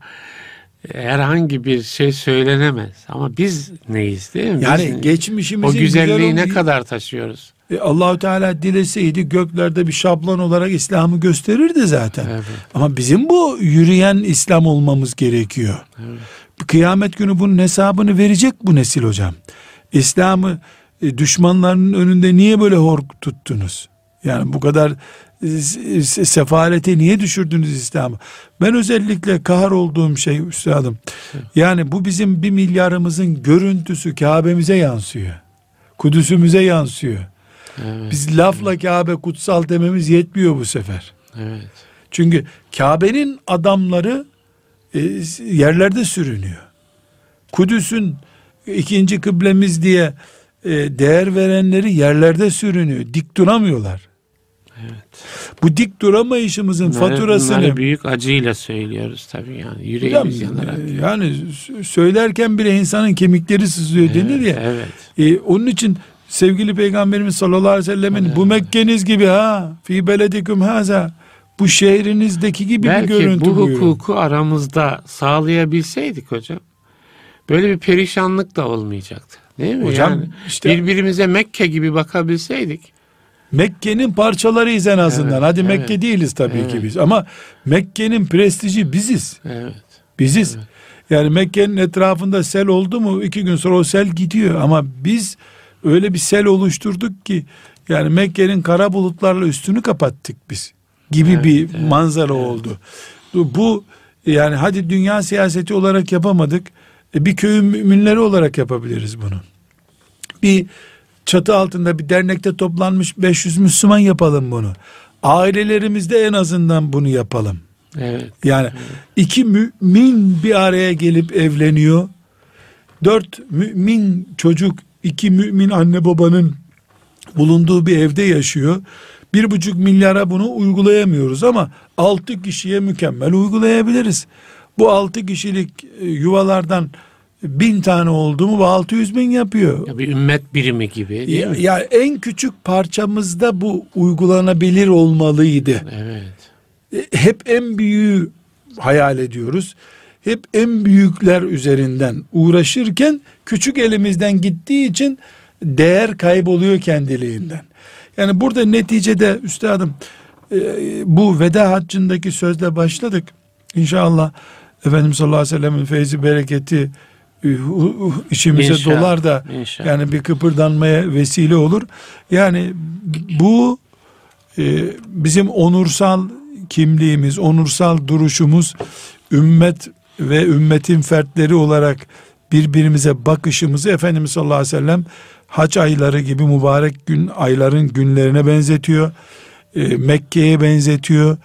herhangi bir şey söylenemez. Ama biz neyiz değil mi? yani Biz- geçmişimizin o güzelliği güzel ne kadar taşıyoruz? E, Allahu Teala dileseydi göklerde bir şablon olarak İslam'ı gösterirdi zaten. Evet. Ama bizim bu yürüyen İslam olmamız gerekiyor. Evet. Kıyamet günü bunun hesabını verecek bu nesil hocam. İslam'ı e, düşmanlarının önünde niye böyle hor tuttunuz? Yani bu kadar sefalete niye düşürdünüz İslam'ı? Ben özellikle kahar olduğum şey üstadım. Yani bu bizim bir milyarımızın görüntüsü Kabe'mize yansıyor. Kudüs'ümüze yansıyor. Evet. Biz lafla Kabe kutsal dememiz yetmiyor bu sefer. Evet. Çünkü Kabe'nin adamları e, yerlerde sürünüyor. Kudüs'ün ikinci kıblemiz diye e, değer verenleri yerlerde sürünüyor. Dik duramıyorlar. Evet. Bu dik duramayışımızın Bunları, faturasını bunları büyük acıyla söylüyoruz tabii yani. Yüreğimiz yanarak. e, yani söylerken bile insanın kemikleri sızlıyor denir ya. Evet. E, onun için sevgili peygamberimiz sallallahu aleyhi ve sellemin bu Mekkeniz gibi ha fi beledikum haza bu şehrinizdeki gibi bir Belki görüntü bu buyurun. hukuku aramızda sağlayabilseydik hocam böyle bir perişanlık da olmayacaktı. Değil mi? Hocam, yani işte- birbirimize Mekke gibi bakabilseydik. Mekke'nin parçalarıyız en azından. Evet, Hadi evet. Mekke değiliz tabii Evet. ki biz. Ama Mekke'nin prestiji biziz. Evet. Biziz. Yani Mekke'nin etrafında sel oldu mu iki gün sonra o sel gidiyor. Ama biz öyle bir sel oluşturduk ki yani Mekke'nin kara bulutlarla üstünü kapattık biz. Gibi Evet, bir evet, manzara oldu. Bu bu yani hadi dünya siyaseti olarak yapamadık. E, bir köyün müminleri olarak yapabiliriz bunu. Bir çatı altında bir dernekte toplanmış 500 Müslüman yapalım bunu. Ailelerimizde en azından bunu yapalım. Evet. Yani iki mümin bir araya gelip evleniyor. Dört mümin çocuk, iki mümin anne babanın bulunduğu bir evde yaşıyor. Bir buçuk milyara bunu uygulayamıyoruz ama altı kişiye mükemmel uygulayabiliriz. Bu altı kişilik e, yuvalardan bin tane oldu mu bu 600 bin yapıyor. Ya bir ümmet birimi gibi Ya, mi? ya en küçük parçamızda bu uygulanabilir olmalıydı. Evet. E, hep en büyüğü hayal ediyoruz. Hep en büyükler üzerinden uğraşırken küçük elimizden gittiği için değer kayboluyor kendiliğinden. Yani burada neticede üstadım e, bu veda haccındaki sözle başladık. İnşallah Efendimiz sallallahu aleyhi ve sellem'in feyzi bereketi içimize İnşallah, dolar da inşallah. yani bir kıpırdanmaya vesile olur. Yani bu e, bizim onursal kimliğimiz, onursal duruşumuz, ümmet ve ümmetin fertleri olarak birbirimize bakışımızı Efendimiz sallallahu aleyhi ve sellem haç ayları gibi mübarek gün ayların günlerine benzetiyor. E, Mekke'ye benzetiyor.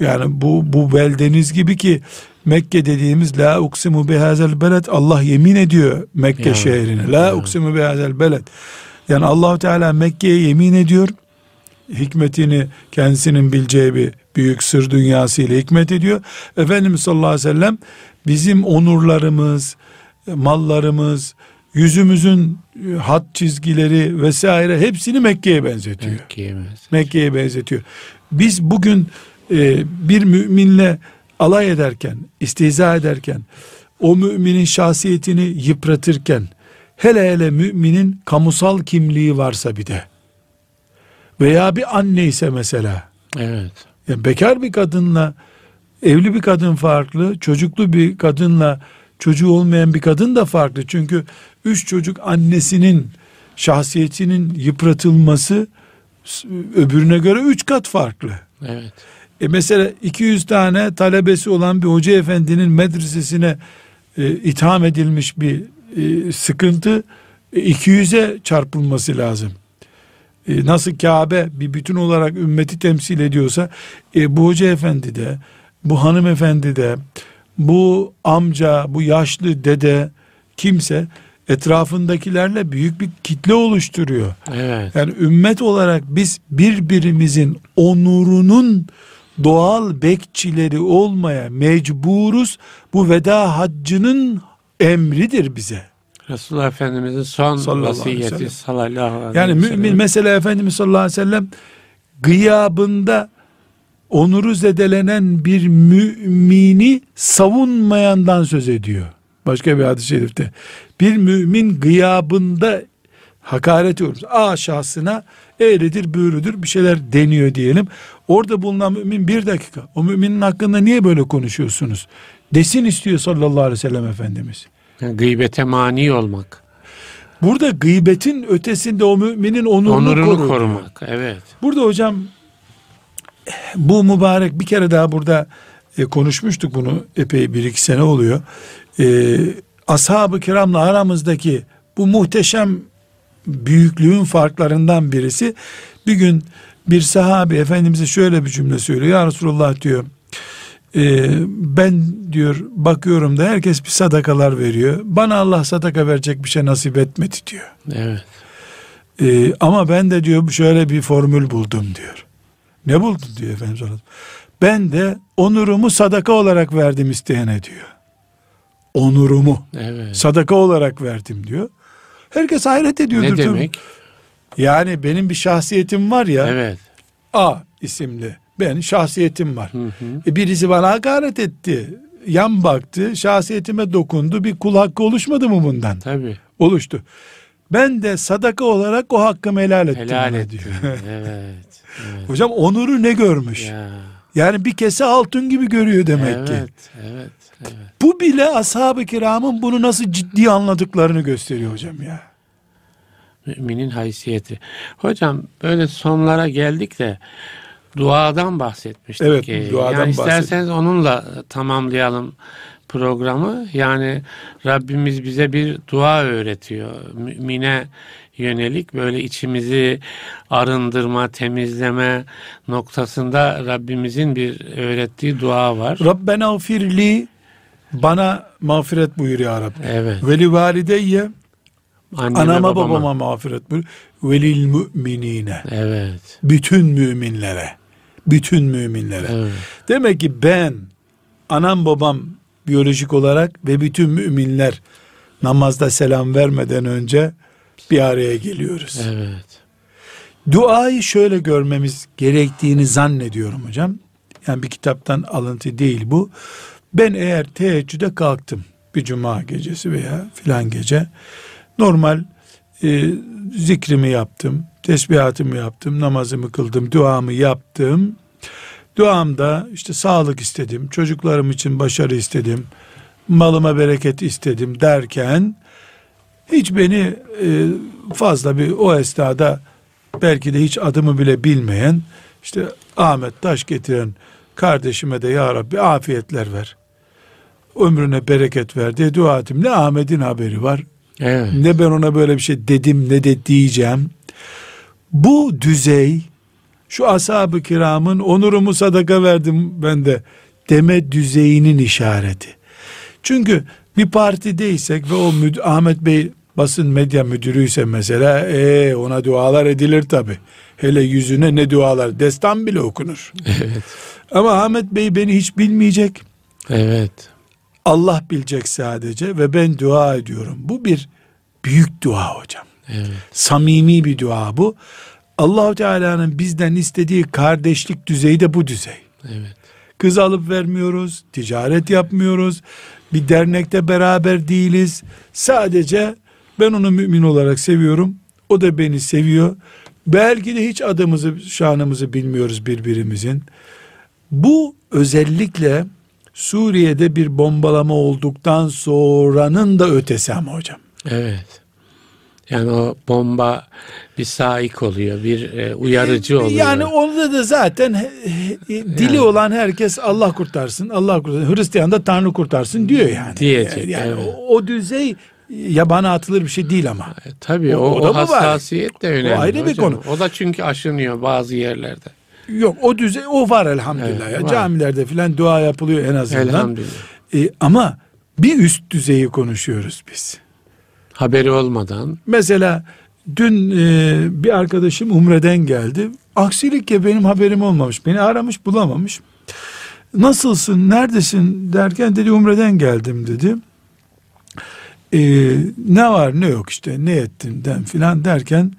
Yani bu bu beldeniz gibi ki Mekke dediğimiz la uksimu bihazel beled Allah yemin ediyor Mekke Ya, şehrine. La ya. uksimu bihazel beled. Yani Allahu Teala Mekke'ye yemin ediyor. Hikmetini kendisinin bileceği bir büyük sır dünyası ile hikmet ediyor. Efendimiz sallallahu aleyhi ve sellem bizim onurlarımız, mallarımız, yüzümüzün hat çizgileri vesaire hepsini Mekke'ye benzetiyor. Mekke'ye benzer. Mekke'ye benzetiyor. Biz bugün e, bir müminle alay ederken, istihza ederken, o müminin şahsiyetini yıpratırken, hele hele müminin kamusal kimliği varsa bir de, veya bir anne ise mesela, Evet. yani bekar bir kadınla evli bir kadın farklı, çocuklu bir kadınla çocuğu olmayan bir kadın da farklı. Çünkü üç çocuk annesinin şahsiyetinin yıpratılması öbürüne göre üç kat farklı. Evet. E mesela 200 tane talebesi olan bir hoca efendinin medresesine e, itham edilmiş bir e, sıkıntı e, 200'e çarpılması lazım. e, nasıl Kabe bir bütün olarak ümmeti temsil ediyorsa e, bu hoca efendi de bu hanımefendi de bu amca bu yaşlı dede kimse etrafındakilerle büyük bir kitle oluşturuyor. Evet. Yani ümmet olarak biz birbirimizin onurunun doğal bekçileri olmaya mecburuz. Bu veda haccının emridir bize. Resulullah Efendimizin son Sallallahu vasiyeti sallallahu aleyhi Yani ve sellem. mümin mesela Efendimiz sallallahu aleyhi ve sellem gıyabında onuru zedelenen bir mümini savunmayandan söz ediyor. Başka bir hadis-i şerifte. Bir mümin gıyabında hakaret ediyoruz. A şahsına eğridir büğrüdür bir şeyler deniyor diyelim. Orada bulunan mümin bir dakika. O müminin hakkında niye böyle konuşuyorsunuz? Desin istiyor sallallahu aleyhi ve sellem Efendimiz. Yani gıybete mani olmak. Burada gıybetin ötesinde o müminin onurunu, Onurunu korumak. Evet. Burada hocam bu mübarek bir kere daha burada e, konuşmuştuk bunu epey bir iki sene oluyor. E, Ashab-ı kiramla aramızdaki bu muhteşem büyüklüğün farklarından birisi bir gün bir sahabe Efendimiz'e şöyle bir cümle söylüyor. Ya Resulullah diyor e, ben diyor bakıyorum da herkes bir sadakalar veriyor. Bana Allah sadaka verecek bir şey nasip etmedi diyor. Evet. Ee, ama ben de diyor şöyle bir formül buldum diyor. Ne buldun diyor Efendimiz. Ben de onurumu sadaka olarak verdim isteyene diyor. Onurumu Evet. sadaka olarak verdim diyor. Herkes hayret ediyordur. Ne tabii. demek? Yani benim bir şahsiyetim var ya. Evet. A isimli. Ben şahsiyetim var. Hı hı. E, birisi bana hakaret etti. Yan baktı. Şahsiyetime dokundu. Bir kul hakkı oluşmadı mı bundan? Tabii. Oluştu. Ben de sadaka olarak o hakkımı helal ettim. Helal ona ettin. diyor. evet. Evet. Hocam onuru ne görmüş? Ya. Yani bir kese altın gibi görüyor demek evet. ki. Evet. Evet. Bu bile ashab-ı kiramın bunu nasıl ciddi anladıklarını gösteriyor hocam ya. Müminin haysiyeti. Hocam böyle sonlara geldik de duadan bahsetmiştik. Evet, Ee, duadan yani isterseniz onunla tamamlayalım programı. Yani Rabbimiz bize bir dua öğretiyor. Mümine yönelik böyle içimizi arındırma, temizleme noktasında Rabbimizin bir öğrettiği dua var. Rabbena firli bana mağfiret buyur ya Rabbi. Evet. Veli valideyye Anneme, anama babama. babama mağfiret buyur. Velil müminine. Evet. Bütün müminlere. Bütün müminlere. Evet. Demek ki ben, anam babam biyolojik olarak ve bütün müminler namazda selam vermeden önce bir araya geliyoruz. Evet. Duayı şöyle görmemiz gerektiğini zannediyorum hocam. Yani bir kitaptan alıntı değil bu. Ben eğer teheccüde kalktım bir cuma gecesi veya filan gece normal e, zikrimi yaptım, tesbihatımı yaptım, namazımı kıldım, duamı yaptım. Duamda işte sağlık istedim, çocuklarım için başarı istedim, malıma bereket istedim derken hiç beni e, fazla bir o esnada belki de hiç adımı bile bilmeyen işte Ahmet Taş getiren kardeşime de ya Rabbi afiyetler ver. Ömrüne bereket ver diye dua ettim. Ne Ahmet'in haberi var Evet. ne ben ona böyle bir şey dedim ne de diyeceğim. Bu düzey şu ashab-ı kiramın onurumu sadaka verdim ben de deme düzeyinin işareti. Çünkü bir partideysek ve o müd- Ahmet Bey basın medya müdürüyse mesela ee, ona dualar edilir tabi. Hele yüzüne ne dualar destan bile okunur. Evet. Ama Ahmet Bey beni hiç bilmeyecek. Evet. Allah bilecek sadece ve ben dua ediyorum. Bu bir büyük dua hocam. Evet. Samimi bir dua bu. Allahu Teala'nın bizden istediği kardeşlik düzeyi de bu düzey. Evet. Kız alıp vermiyoruz, ticaret yapmıyoruz, bir dernekte beraber değiliz. Sadece ben onu mümin olarak seviyorum, o da beni seviyor. Belki de hiç adımızı, şanımızı bilmiyoruz birbirimizin. Bu özellikle Suriye'de bir bombalama olduktan sonranın da ötesi ama hocam. Evet. Yani o bomba bir saik oluyor, bir e, uyarıcı oluyor. Yani onda da zaten he- he- dili Yani. olan herkes Allah kurtarsın, Allah kurtarsın. Hristiyan da Tanrı kurtarsın diyor yani. Diyecek, Yani evet. o, o düzey yabana atılır bir şey değil ama. E, tabii o, O- o o, mı var? hassasiyet de önemli. O ayrı bir hocam. konu. O da çünkü aşınıyor bazı yerlerde. Yok o düzey o var elhamdülillah. Evet, ya. var. Camilerde filan dua yapılıyor en azından. Elhamdülillah. E, ama bir üst düzeyi konuşuyoruz biz. Haberi olmadan. Mesela dün e, bir arkadaşım Umre'den geldi. Aksilik ya benim haberim olmamış. Beni aramış bulamamış. Nasılsın, neredesin derken dedi Umre'den geldim dedi. E, ne var ne yok işte ne ettin den filan derken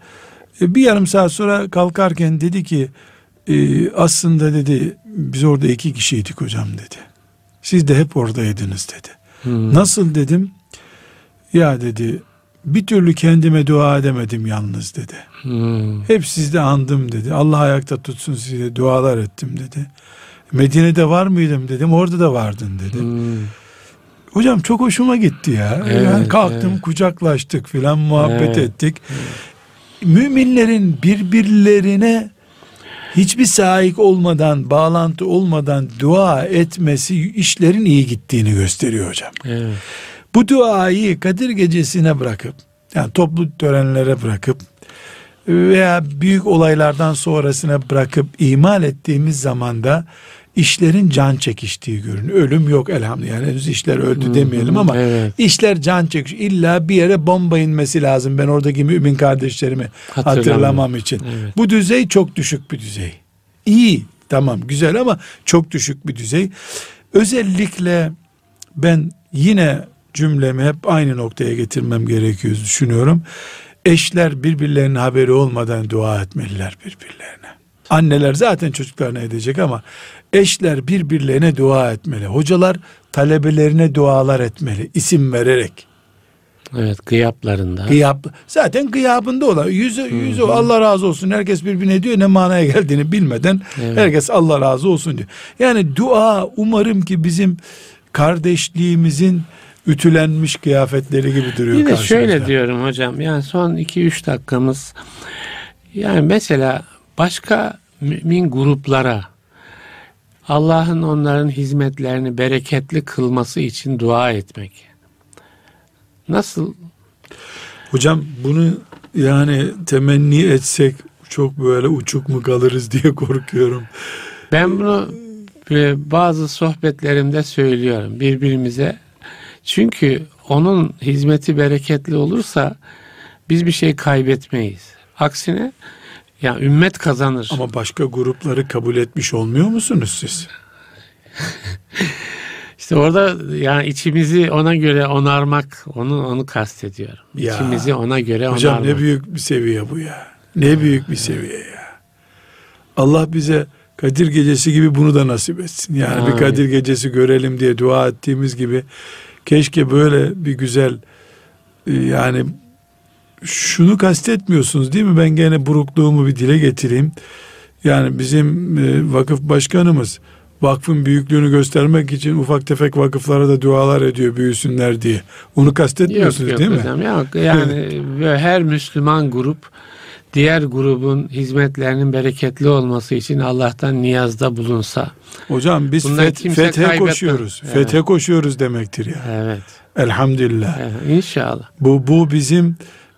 e, bir yarım saat sonra kalkarken dedi ki e, aslında dedi biz orada iki kişiydik hocam dedi. Siz de hep oradaydınız dedi. Hmm. Nasıl dedim? Ya dedi bir türlü kendime dua edemedim yalnız dedi. Hmm. Hep sizde andım dedi. Allah ayakta tutsun size dualar ettim dedi. Medine'de var mıydım dedim. Orada da vardın dedi. Hmm. Hocam çok hoşuma gitti ya. Evet, yani kalktım evet. kucaklaştık filan muhabbet Evet, ettik. Müminlerin birbirlerine hiçbir sahip olmadan, bağlantı olmadan dua etmesi işlerin iyi gittiğini gösteriyor hocam. Evet. Bu duayı Kadir gecesine bırakıp yani toplu törenlere bırakıp veya büyük olaylardan sonrasına bırakıp ihmal ettiğimiz zaman da işlerin can çekiştiği görünüyor. Ölüm yok elhamdülillah. Yani henüz işler öldü demeyelim ama Evet. işler can çekiş. İlla bir yere bomba inmesi lazım. Ben oradaki mümin kardeşlerimi Hatırlamam. için. Evet. Bu düzey çok düşük bir düzey. İyi tamam güzel ama çok düşük bir düzey. Özellikle ben yine cümlemi hep aynı noktaya getirmem gerekiyor düşünüyorum. Eşler birbirlerinin haberi olmadan dua etmeliler birbirlerine. Anneler zaten çocuklarına edecek ama eşler birbirlerine dua etmeli. Hocalar talebelerine dualar etmeli isim vererek. Evet gıyaplarında. Gıyap, zaten gıyabında olan yüzü, yüzü Allah razı olsun herkes birbirine diyor ne manaya geldiğini bilmeden Evet. herkes Allah razı olsun diyor. Yani dua umarım ki bizim kardeşliğimizin ütülenmiş kıyafetleri gibi duruyor Bir de şöyle diyorum hocam. Yani son 2-3 dakikamız yani mesela başka mümin gruplara Allah'ın onların hizmetlerini bereketli kılması için dua etmek. Nasıl? Hocam bunu yani temenni etsek çok böyle uçuk mu kalırız diye korkuyorum. Ben bunu e, bazı sohbetlerimde söylüyorum birbirimize. Çünkü onun hizmeti bereketli olursa biz bir şey kaybetmeyiz. Aksine ya ümmet kazanır. Ama başka grupları kabul etmiş olmuyor musunuz siz? İşte orada yani içimizi ona göre onarmak, onu onu kastediyorum. Ya. İçimizi ona göre Hocam onarmak. ne büyük bir seviye bu ya. Ne büyük bir seviye ya. Allah bize Kadir gecesi gibi bunu da nasip etsin. Yani bir Amin. Kadir gecesi görelim diye dua ettiğimiz gibi keşke böyle bir güzel e, yani şunu kastetmiyorsunuz değil mi? Ben gene burukluğumu bir dile getireyim. Yani bizim e, vakıf başkanımız vakfın büyüklüğünü göstermek için ufak tefek vakıflara da dualar ediyor büyüsünler diye. Onu Yok kastetmiyorsunuz yok değil mi? hocam yok. Yani her Müslüman grup diğer grubun hizmetlerinin bereketli olması için Allah'tan niyazda bulunsa. Hocam biz fet, fethe koşuyoruz. Evet. Fethe koşuyoruz demektir ya. Evet. Elhamdülillah. evet inşallah. Bu bu bizim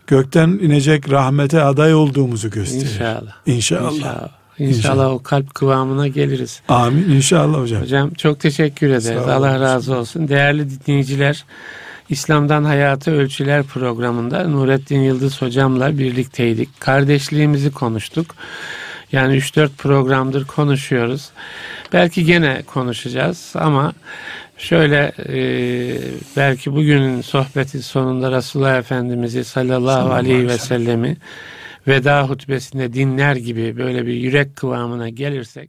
gökten inecek rahmete aday olduğumuzu gösterir. İnşallah. İnşallah. İnşallah. İnşallah o kalp kıvamına geliriz. Amin. İnşallah hocam. Hocam çok teşekkür ederiz. Allah razı olsun. Değerli dinleyiciler, İslam'dan Hayata Ölçüler programında Nurettin Yıldız hocamla birlikteydik. Kardeşliğimizi konuştuk. Yani 3-4 programdır konuşuyoruz. Belki gene konuşacağız ama şöyle e, belki bugünün sohbetin sonunda Resulullah Efendimiz'i sallallahu aleyhi ve ve sellem. sellemi veda hutbesinde dinler gibi böyle bir yürek kıvamına gelirsek